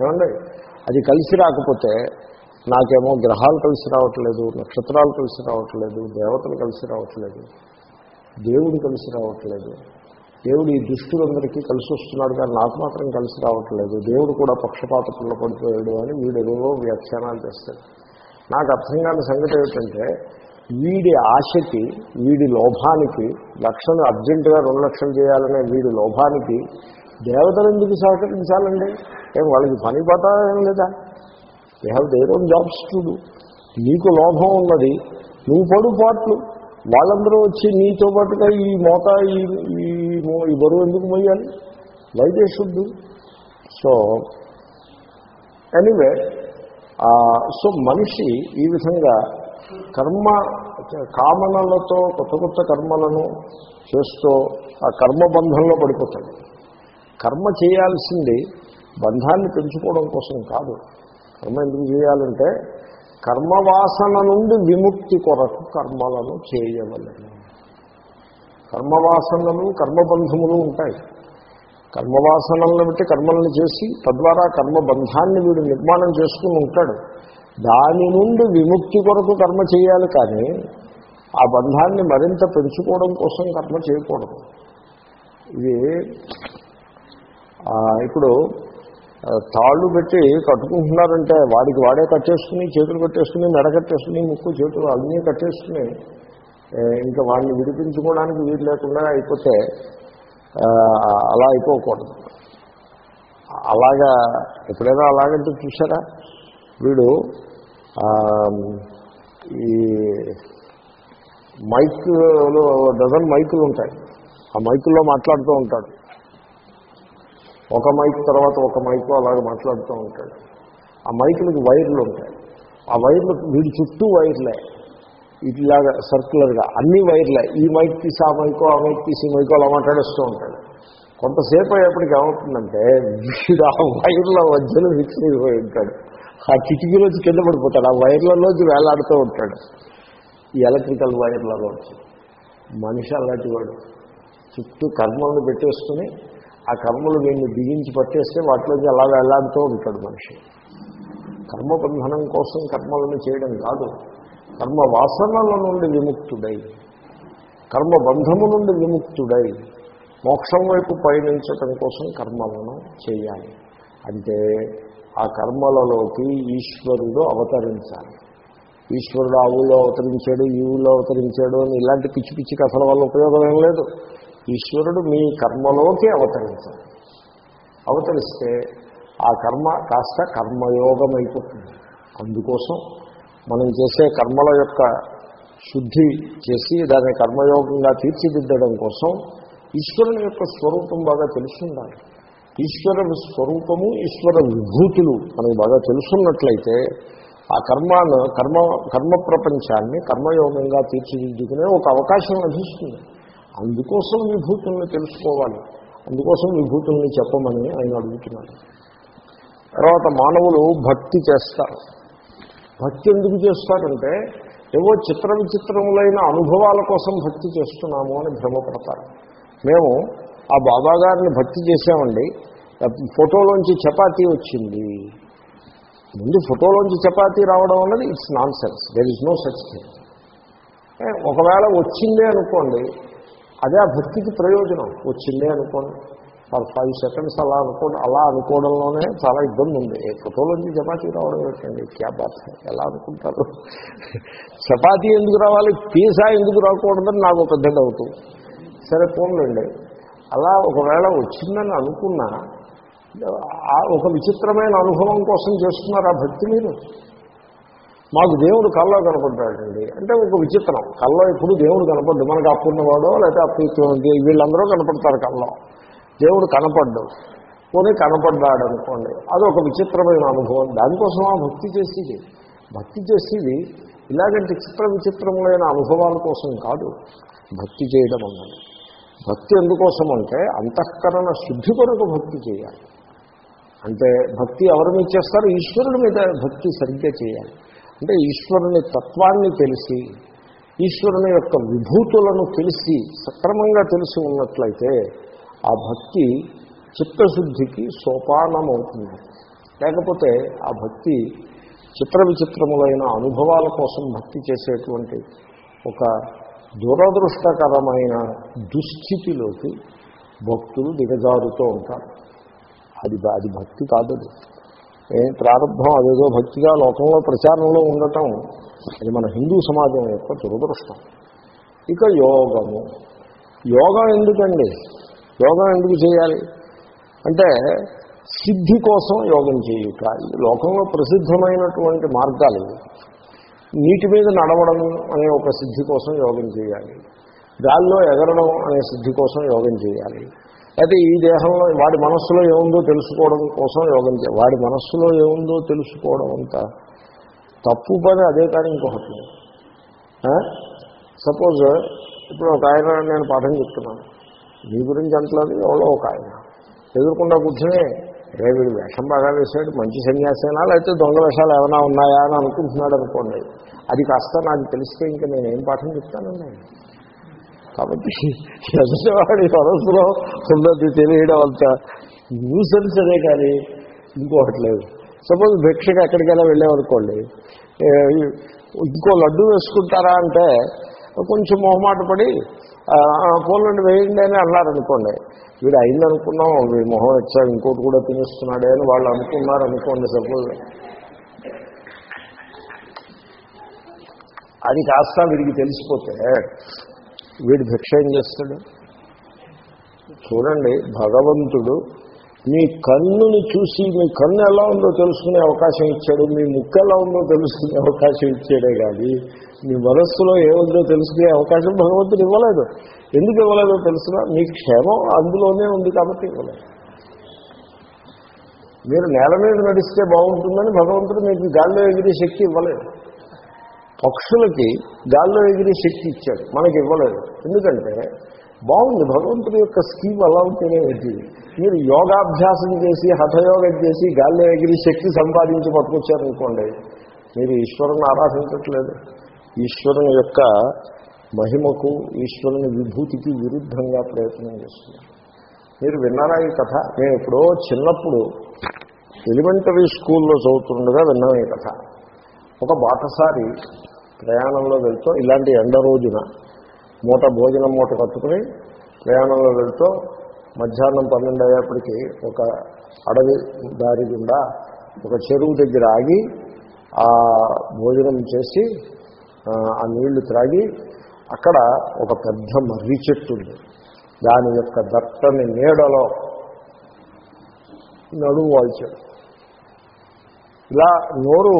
ఏమండి? అది కలిసి రాకపోతే నాకేమో గ్రహాలు కలిసి రావట్లేదు నక్షత్రాలు కలిసి రావట్లేదు దేవతలు కలిసి రావట్లేదు దేవుడు కలిసి రావట్లేదు. దేవుడు ఈ దుష్టులందరికీ కలిసి వస్తున్నాడు కానీ నాకు మాత్రం కలిసి రావట్లేదు. దేవుడు కూడా పక్షపాత పిల్ల పడిపోయాడు అని వీడు ఏదో వ్యాఖ్యానాలు చేస్తాడు. నాకు అర్థం కాని సంగతి ఏమిటంటే వీడి ఆశకి వీడి లోభానికి లక్షను అర్జెంటుగా రెండు లక్షలు చేయాలనే వీడి లోభానికి దేవతలు ఎందుకు సహకరించాలండి? ఏం వాళ్ళకి పని పాట ఏం లేదా? They have their own jobs చూడు నీకు లోభం ఉన్నది నువ్వు పడు పాటలు. వాళ్ళందరూ వచ్చి నీతో పాటుగా ఈ మోత ఈ ఈ బరువు ఎందుకు మొయ్యాలి వైదే శుద్ధు సో ఎనీవే సో మనిషి ఈ విధంగా కర్మ కామనలతో కొత్త కొత్త కర్మలను చేస్తూ ఆ కర్మబంధంలో పడిపోతాడు. కర్మ చేయాల్సింది బంధాన్ని పెంచుకోవడం కోసం కాదు. కర్మ ఎందుకు చేయాలంటే కర్మవాసన నుండి విముక్తి కొరకు కర్మలను చేయవలను. కర్మవాసనలు కర్మబంధములు ఉంటాయి. కర్మవాసనలను బట్టి కర్మలను చేసి తద్వారా కర్మబంధాన్ని వీడు నిర్మాణం చేసుకుని ఉంటాడు. దాని నుండి విముక్తి కొరకు కర్మ చేయాలి కానీ ఆ బంధాన్ని మరింత పెంచుకోవడం కోసం కర్మ చేయకూడదు. ఇది ఇప్పుడు తాళ్ళు పెట్టి కట్టుకుంటున్నారంటే వాడికి వాడే కట్టేసుకుని చేతులు కట్టేసుకుని మెడ కట్టేసుకుని ముక్కు చేతులు అన్నీ కట్టేసుకుని ఇంకా వాడిని విడిపించుకోవడానికి వీలు లేకుండా అయిపోతే అలా అయిపోకూడదు. అలాగా ఎప్పుడైనా అలాగంటే చూసారా వీడు ఈ మైకులు డజన్ మైకులు ఉంటాయి. ఆ మైకుల్లో మాట్లాడుతూ ఉంటాడు. ఒక మైక్ తర్వాత ఒక మైకు అలాగే మాట్లాడుతూ ఉంటాడు. ఆ మైకులకి వైర్లు ఉంటాయి. ఆ వైర్లు వీడి చుట్టూ వైర్లే. ఇట్లాగా సర్క్యులర్గా అన్ని వైర్లే. ఈ మైక్ తీసి ఆ మైకో ఆ మైక్ తీసి ఈ మైకో అలా మాట్లాడేస్తూ ఉంటాడు. కొంతసేపు అయ్యేప్పటికి ఏమవుతుందంటే వీడు ఆ వైర్ల మధ్యలో మిక్స్ అయిపోయి ఉంటాడు. ఆ కిటికీలోంచి కింద పడిపోతాడు. ఆ వైర్లలోంచి వేలాడుతూ ఉంటాడు. ఈ ఎలక్ట్రికల్ వైర్లలోంచి మనిషి అలాంటి వాడు. చుట్టూ కర్మలను పెట్టేసుకుని ఆ కర్మలు వీడిని బిగించి పట్టేస్తే వాటిలోంచి అలా వేలాడుతూ ఉంటాడు మనిషి. కర్మబంధనం కోసం కర్మలను చేయడం కాదు. కర్మ వాసనల నుండి విముక్తుడై కర్మ బంధము నుండి విముక్తుడై మోక్షం వైపు పయనించటం కోసం కర్మలను చేయాలి. అంటే ఆ కర్మలలోకి ఈశ్వరుడు అవతరించాలి. ఈశ్వరుడు ఆ ఊళ్ళో అవతరించాడు ఈ ఊళ్ళో అవతరించాడు అని ఇలాంటి పిచ్చి పిచ్చి కథల వల్ల ఉపయోగం ఏం లేదు. ఈశ్వరుడు మీ కర్మలోకి అవతరించాలి. అవతరిస్తే ఆ కర్మ కాస్త కర్మయోగం అయిపోతుంది అందుకోసం మనం చేసే కర్మల యొక్క శుద్ధి చేసి దాన్ని కర్మయోగంగా తీర్చిదిద్దడం కోసం ఈశ్వరుని యొక్క స్వరూపం బాగా తెలుసుండాలి ఈశ్వర స్వరూపము ఈశ్వర విభూతులు మనకు బాగా తెలుసున్నట్లయితే ఆ కర్మను కర్మ కర్మ ప్రపంచాన్ని కర్మయోగంగా తీర్చిదిద్దుకునే ఒక అవకాశం లభిస్తుంది. అందుకోసం విభూతుల్ని తెలుసుకోవాలి. అందుకోసం విభూతుల్ని చెప్పమని ఆయన అడుగుతున్నాడు తర్వాత మానవులు భక్తి చేస్తారు. భక్తి ఎందుకు చేస్తారంటే ఏవో చిత్ర విచిత్రములైన అనుభవాల కోసం భక్తి చేస్తున్నాము అని భ్రమపడతారు. మేము ఆ బాబా గారిని భక్తి చేసామండి ఫోటోలోంచి చపాతీ వచ్చింది. ముందు ఫోటోలోంచి చపాతీ రావడం అన్నది it's nonsense there is no such thing ఒకవేళ వచ్చిందే అనుకోండి అదే ఆ భక్తికి ప్రయోజనం. వచ్చిందే అనుకోండి ఫర్ ఫైవ్ సెకండ్స్ అలా అనుకోండి అలా అనుకోవడంలోనే చాలా ఇబ్బంది ఉంది. ఫోటోలోంచి చపాతీ రావడం ఏంటండి? క్యా ఎలా అనుకుంటారు? చపాతీ ఎందుకు రావాలి? పీసా ఎందుకు రాకూడదని నాకు పెద్ద డౌట్ సరే ఫోన్లండి అలా ఒకవేళ వచ్చిందని అనుకున్నా ఆ ఒక విచిత్రమైన అనుభవం కోసం చేస్తున్నారు ఆ భక్తి మీరు? మాకు దేవుడు కల్లో కనపడ్డాడండి. అంటే ఒక విచిత్రం. కల్లో ఎప్పుడు దేవుడు కనపడ్డు. మనకు అప్పున్నవాడో లేకపోతే అప్పు వీళ్ళందరూ కనపడతారు కల్లో. దేవుడు కనపడ్డు. పోనీ కనపడ్డాడు అనుకోండి అదొక విచిత్రమైన అనుభవం. దానికోసం ఆ భక్తి చేసేది. భక్తి చేసేది ఇలాగంటే చిత్ర విచిత్రములైన అనుభవాల కోసం కాదు. భక్తి చేయడం అన్నది. భక్తి ఎందుకోసం అంటే అంతఃకరణ శుద్ధి కొరకు భక్తి చేయాలి. అంటే భక్తి ఎవరి మీద చేస్తారు? ఈశ్వరుడి మీద భక్తి సరిగ్గా చేయాలి. అంటే ఈశ్వరుని తత్వాన్ని తెలిసి ఈశ్వరుని యొక్క విభూతులను తెలిసి సక్రమంగా తెలిసి ఉన్నట్లయితే ఆ భక్తి చిత్తశుద్ధికి సోపానమవుతుంది. లేకపోతే ఆ భక్తి చిత్ర విచిత్రములైన అనుభవాల కోసం భక్తి చేసేటువంటి ఒక దురదృష్టకరమైన దుస్థితిలోకి భక్తులు దిగజారుతూ ఉంటారు. అది అది భక్తి కాదు ఏం ఏ ప్రారంభం అదేదో భక్తిగా లోకంలో ప్రచారంలో ఉండటం అది మన హిందూ సమాజం యొక్క దురదృష్టం. ఇక యోగము. యోగం ఎందుకండి? యోగం ఎందుకు చేయాలి? అంటే సిద్ధి కోసం యోగం చేయుట. లోకంలో ప్రసిద్ధమైనటువంటి మార్గాలు నీటి మీద నడవడం అనే ఒక సిద్ధి కోసం యోగం చేయాలి. గాల్లో ఎగరడం అనే సిద్ధి కోసం యోగం చేయాలి. అయితే ఈ దేహంలో వాడి మనస్సులో ఏముందో తెలుసుకోవడం కోసం యోగం చేయాలి వాడి మనస్సులో ఏముందో తెలుసుకోవడం అంత తప్పు పని అదే కానీ ఇంకొకటి. సపోజ్ ఇప్పుడు ఒక ఆయన నేను పాఠం చెప్తున్నాను. మీ గురించి అంటలేదు ఎవరో ఒక ఆయన. ఎదుర్కొండా కూర్చునే అరే వీడు వేషం బాగా వేశాడు మంచి సన్యాసేనా? లేకపోతే దొంగ వేషాలు ఏమైనా ఉన్నాయా అని అనుకుంటున్నాడు అనుకోండి. అది కాస్త నాకు తెలిస్తే ఇంకా నేనేం పాఠం చెప్తానండి? కాబట్టి ఎదుటివాడి మనసులో ఉన్నది తెలియడం అంత న్యూసెన్స్ అదే కానీ ఇంకొకటి లేదు. సపోజ్ భిక్షకు ఎక్కడికైనా వెళ్ళామనుకోండి ఇంకో లడ్డు వేసుకుంటారా అంటే కొంచెం మొహమాట పడి పోలండి వేయండి అని అన్నారనుకోండి వీడు అయిందనుకున్నాం వీడి మొహం వచ్చా ఇంకోటి కూడా తినేస్తున్నాడే అని వాళ్ళు అనుకున్నారు అనుకోండి సపోజ్. అది కాస్త వీడికి తెలిసిపోతే వీడు భిక్ష ఏం చేస్తాడు? చూడండి భగవంతుడు మీ కన్నుని చూసి మీ కన్ను ఎలా ఉందో తెలుసుకునే అవకాశం ఇచ్చాడు మీ ముక్కు ఎలా ఉందో తెలుసుకునే అవకాశం ఇచ్చాడే కానీ మీ మనస్సులో ఏముందో తెలుసుకునే అవకాశం భగవంతుడు ఇవ్వలేదు. ఎందుకు ఇవ్వలేదో తెలుసునా? మీ క్షేమం అందులోనే ఉంది కాబట్టి ఇవ్వలేదు. మీరు నేల మీద నడిస్తే బాగుంటుందని భగవంతుడు మీకు గాల్లో ఎగిరే శక్తి ఇవ్వలేదు. పక్షులకి గాల్లో ఎగిరే శక్తి ఇచ్చాడు. మనకి ఇవ్వలేదు. ఎందుకంటే బాగుంది. భగవంతుడి యొక్క స్కీమ్ అలా ఉంటేనే ఏంటి? మీరు యోగాభ్యాసం చేసి హఠయోగం చేసి గాల్లో ఎగిరి శక్తి సంపాదించి పట్టుకొచ్చారనుకోండి మీరు ఈశ్వరుని ఆరాధించట్లేదు. ఈశ్వరుని యొక్క మహిమకు ఈశ్వరుని విభూతికి విరుద్ధంగా ప్రయత్నం చేస్తున్నారు మీరు విన్నారా ఈ కథ? నేను ఎప్పుడో చిన్నప్పుడు ఎలిమెంటరీ స్కూల్లో చదువుతుండగా విన్నాం ఈ కథ. ఒక బాటసారి ప్రయాణంలో వెళ్తూ ఇలాంటి ఎండ రోజున మూట భోజనం మూట కట్టుకుని ప్రయాణంలో వెళ్తూ మధ్యాహ్నం పన్నెండు అయ్యేప్పటికీ ఒక అడవి దారి గుండా ఒక చెరువు దగ్గర ఆగి ఆ భోజనం చేసి ఆ, నీళ్ళు త్రాగి అక్కడ ఒక పెద్ద మర్రి చెట్టు ఉంది. దాని యొక్క దట్టని నీడలో నడుము వాల్చాడు. ఇలా నోరు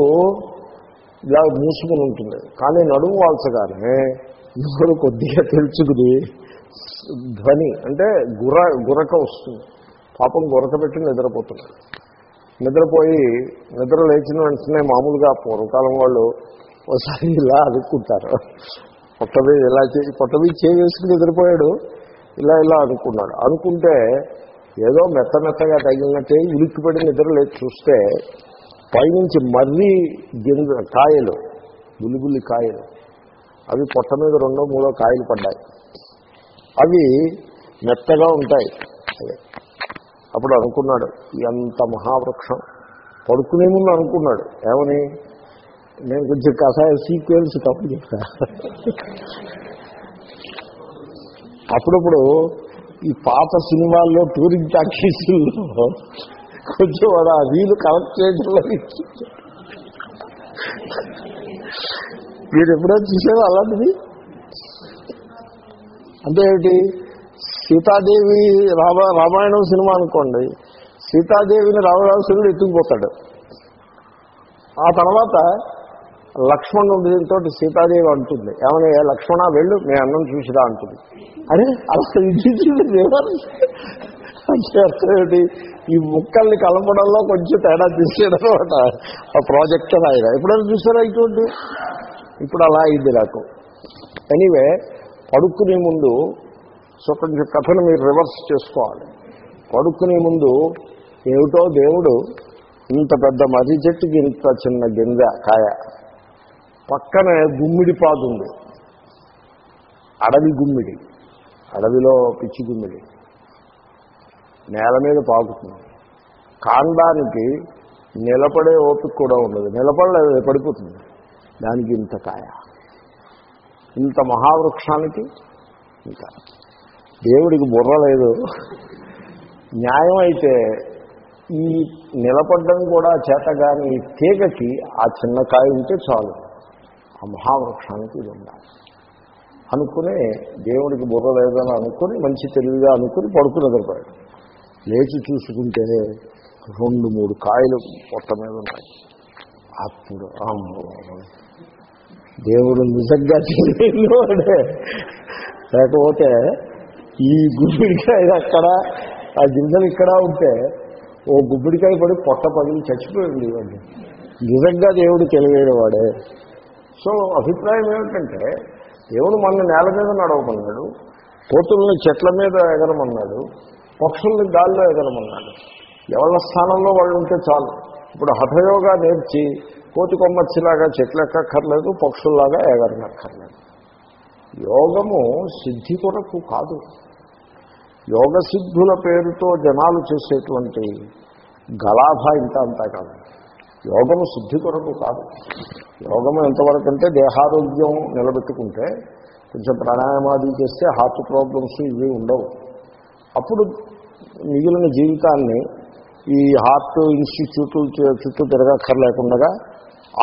ఇలా మూసుకుని ఉంటుంది. కానీ నడుము వాల్చగానే నోరు కొద్దిగా తెలుసుకుని ధ్వని అంటే గుర గురక వస్తుంది. పాపం గురక పెట్టి నిద్రపోతున్నాడు నిద్రపోయి నిద్ర లేచిన వెంటనే మామూలుగా పూర్వకాలం వాళ్ళు ఒకసారి ఇలా అనుకుంటారు. పొట్టవి ఇలా చేసి పొట్టవి చేసుకుని నిద్రపోయాడు ఇలా ఇలా అనుకున్నాడు. అనుకుంటే ఏదో మెత్త మెత్తగా తగిలినట్టే ఉలిక్కిపడి నిద్ర లేదు చూస్తే పైనుంచి మర్రి గింజ కాయలు బుల్లిబుల్లి కాయలు. అవి పొట్ట మీద రెండో మూడో కాయలు పడ్డాయి. అవి మెత్తగా ఉంటాయి. అప్పుడు అనుకున్నాడు ఎంత మహావృక్షం. పడుకునే ముందు అనుకున్నాడు ఏమని? నేను కొంచెం కషాయ సీక్వెన్స్ తప్పు చెప్తా అప్పుడప్పుడు ఈ పాత సినిమాల్లో టూరింగ్ టాకీసుల్లో కొంచెం వాడు ఆ వీలు కలెక్ట్ చేయడంలో మీరు ఎప్పుడో చూసారు అలాంటిది? అంటే ఏమిటి? సీతాదేవి రామ రామాయణం సినిమా అనుకోండి. సీతాదేవిని రామరాజుడు ఎత్తుకుపోతాడు. ఆ తర్వాత లక్ష్మణుడు దీంతో సీతాదేవి అంటుంది. ఏమని? "ఏ లక్ష్మణ వెళ్ళు మీ అన్నం చూసిరా అంటుంది. అరే అసలు ఇది అంటే ఈ ముక్కల్ని కలపడంలో కొంచెం తేడా తీసాడు ఆ ప్రాజెక్ట్ ఆయన ఎప్పుడైనా చూసారా ఇటువంటి? ఇప్పుడు అలా అయింది నాకు. ఎనీవే పడుకునే ముందు సో కొంచెం కథను మీరు రివర్స్ చేసుకోవాలి. పడుకునే ముందు ఏమిటో దేవుడు ఇంత పెద్ద మర్రి చెట్టుకి ఇంత చిన్న గింజ కాయ పక్కనే గుమ్మిడి పాదు ఉంది. అడవి గుమ్మిడి. అడవిలో పిచ్చి గుమ్మిడి. నేల మీద పాకుతుంది. కాండానికి నిలబడే ఓపిక కూడా ఉండదు. నిలబడలేదు పడిపోతుంది. దానికి ఇంత కాయ ఇంత మహావృక్షానికి ఇంత. దేవుడికి బుర్ర లేదు. న్యాయం అయితే ఈ నిలబడ్డం కూడా చేతగాని ఈ తీగకి ఆ చిన్న కాయ ఉంటే చాలు. ఆ మహావృక్షానికి ఇది ఉండాలి. అనుకుని దేవుడికి బుర్ర లేదని అనుకుని మంచి తెలివిగా అనుకుని పడుకుని నిద్రపోయాడు. లేచి చూసుకుంటే రెండు మూడు కాయలు పొట్ట మీద ఉన్నాయి. అప్పుడు దేవుడు నిజంగా తెలియనివాడే లేకపోతే ఈ గుబ్బిడికాయ అక్కడ ఆ గింజలు ఇక్కడ ఉంటే ఓ గుబ్బిడికాయ పడి పొట్ట పగిలి చచ్చిపోయింది ఇవ్వండి నిజంగా దేవుడు తెలియని వాడే. సో అభిప్రాయం ఏమిటంటే దేవుడు మన నేల మీద నడవమన్నాడు కోతుల్ని చెట్ల మీద ఎగరమన్నాడు పక్షుల్ని గాల్లో ఎగరమన్నాడు. ఎవరి స్థానంలో వాళ్ళు ఉంటే చాలు. ఇప్పుడు హఠయోగా నేర్చి కోతి కొమ్మచ్చిలాగా చెట్లు ఎక్కక్కర్లేదు పక్షుల్లాగా ఎగరనక్కర్లేదు. యోగము సిద్ధి కొరకు కాదు. యోగ సిద్ధుల పేరుతో జనాలు చేసేటువంటి గలాభ ఇంత అంతా కాదు. యోగము శుద్ధి కొరకు కాదు. యోగము ఎంతవరకు అంటే దేహారోగ్యం నిలబెట్టుకుంటే కొంచెం ప్రాణాయామాది చేస్తే హార్ట్ ప్రాబ్లమ్స్ ఇవి ఉండవు. అప్పుడు మిగిలిన జీవితాన్ని ఈ హార్ట్ ఇన్స్టిట్యూట్లు చుట్టూ తిరగక్కర్లేకుండా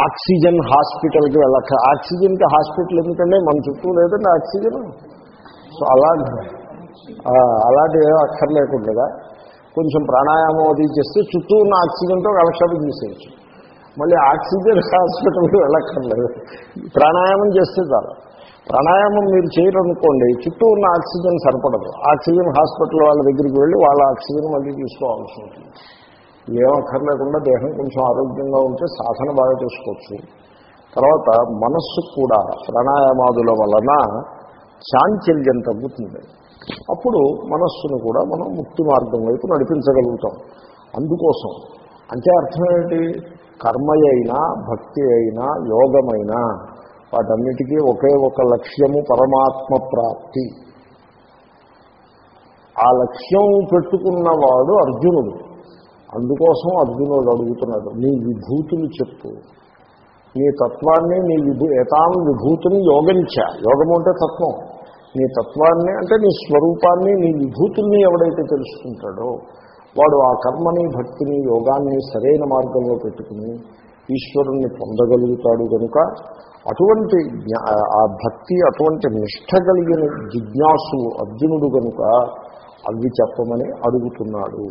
ఆక్సిజన్ హాస్పిటల్కి వెళ్ళక్క ఆక్సిజన్కి హాస్పిటల్ ఎందుకంటే మన చుట్టూ లేదండి ఆక్సిజన్. సో అలాంటి అలాంటి ఏదో అక్కర్లేకుండా కొంచెం ప్రాణాయామం అది చేస్తే చుట్టూ ఉన్న ఆక్సిజన్తో కలక్షేపం చేసేయచ్చు. మళ్ళీ ఆక్సిజన్ హాస్పిటల్కి వెళ్ళక్కర్లేదు. ప్రాణాయామం చేస్తే చాలు. ప్రాణాయామం మీరు చేయరనుకోండి చుట్టూ ఉన్న ఆక్సిజన్ సరిపడదు. ఆక్సిజన్ హాస్పిటల్ వాళ్ళ దగ్గరికి వెళ్ళి వాళ్ళ ఆక్సిజన్ మళ్ళీ తీసుకోవాల్సి ఉంటుంది. ఏమక్కర్లేకుండా దేహం కొంచెం ఆరోగ్యంగా ఉంటే సాధన బాగా చేసుకోవచ్చు. తర్వాత మనస్సు కూడా ప్రాణాయామాదుల వలన చాంచల్యం తగ్గుతుంది. అప్పుడు మనస్సును కూడా మనం ముక్తి మార్గం వైపు నడిపించగలుగుతాం. అందుకోసం అంటే అర్థం ఏంటి? కర్మ అయినా భక్తి అయినా యోగమైనా వాటన్నిటికీ ఒకే ఒక లక్ష్యము పరమాత్మ ప్రాప్తి. ఆ లక్ష్యం పెట్టుకున్నవాడు అర్జునుడు. అందుకోసం అర్జునుడు అడుగుతున్నాడు నీ విభూతులు చెప్పు. నీ తత్వాన్ని నీ విభూ ఏతాం విభూతిని యోగించ. యోగము అంటే తత్వం. నీ తత్వాన్ని అంటే నీ స్వరూపాన్ని నీ విభూతుల్ని ఎవడైతే తెలుసుకుంటాడో వాడు ఆ కర్మని భక్తిని యోగాన్ని సరైన మార్గంలో పెట్టుకుని ఈశ్వరుణ్ణి పొందగలుగుతాడు కనుక అటువంటి జ్ఞా- ఆ భక్తి అటువంటి నిష్ట కలిగిన జిజ్ఞాసు అర్జునుడు కనుక అవి చెప్పమని అడుగుతున్నాడు.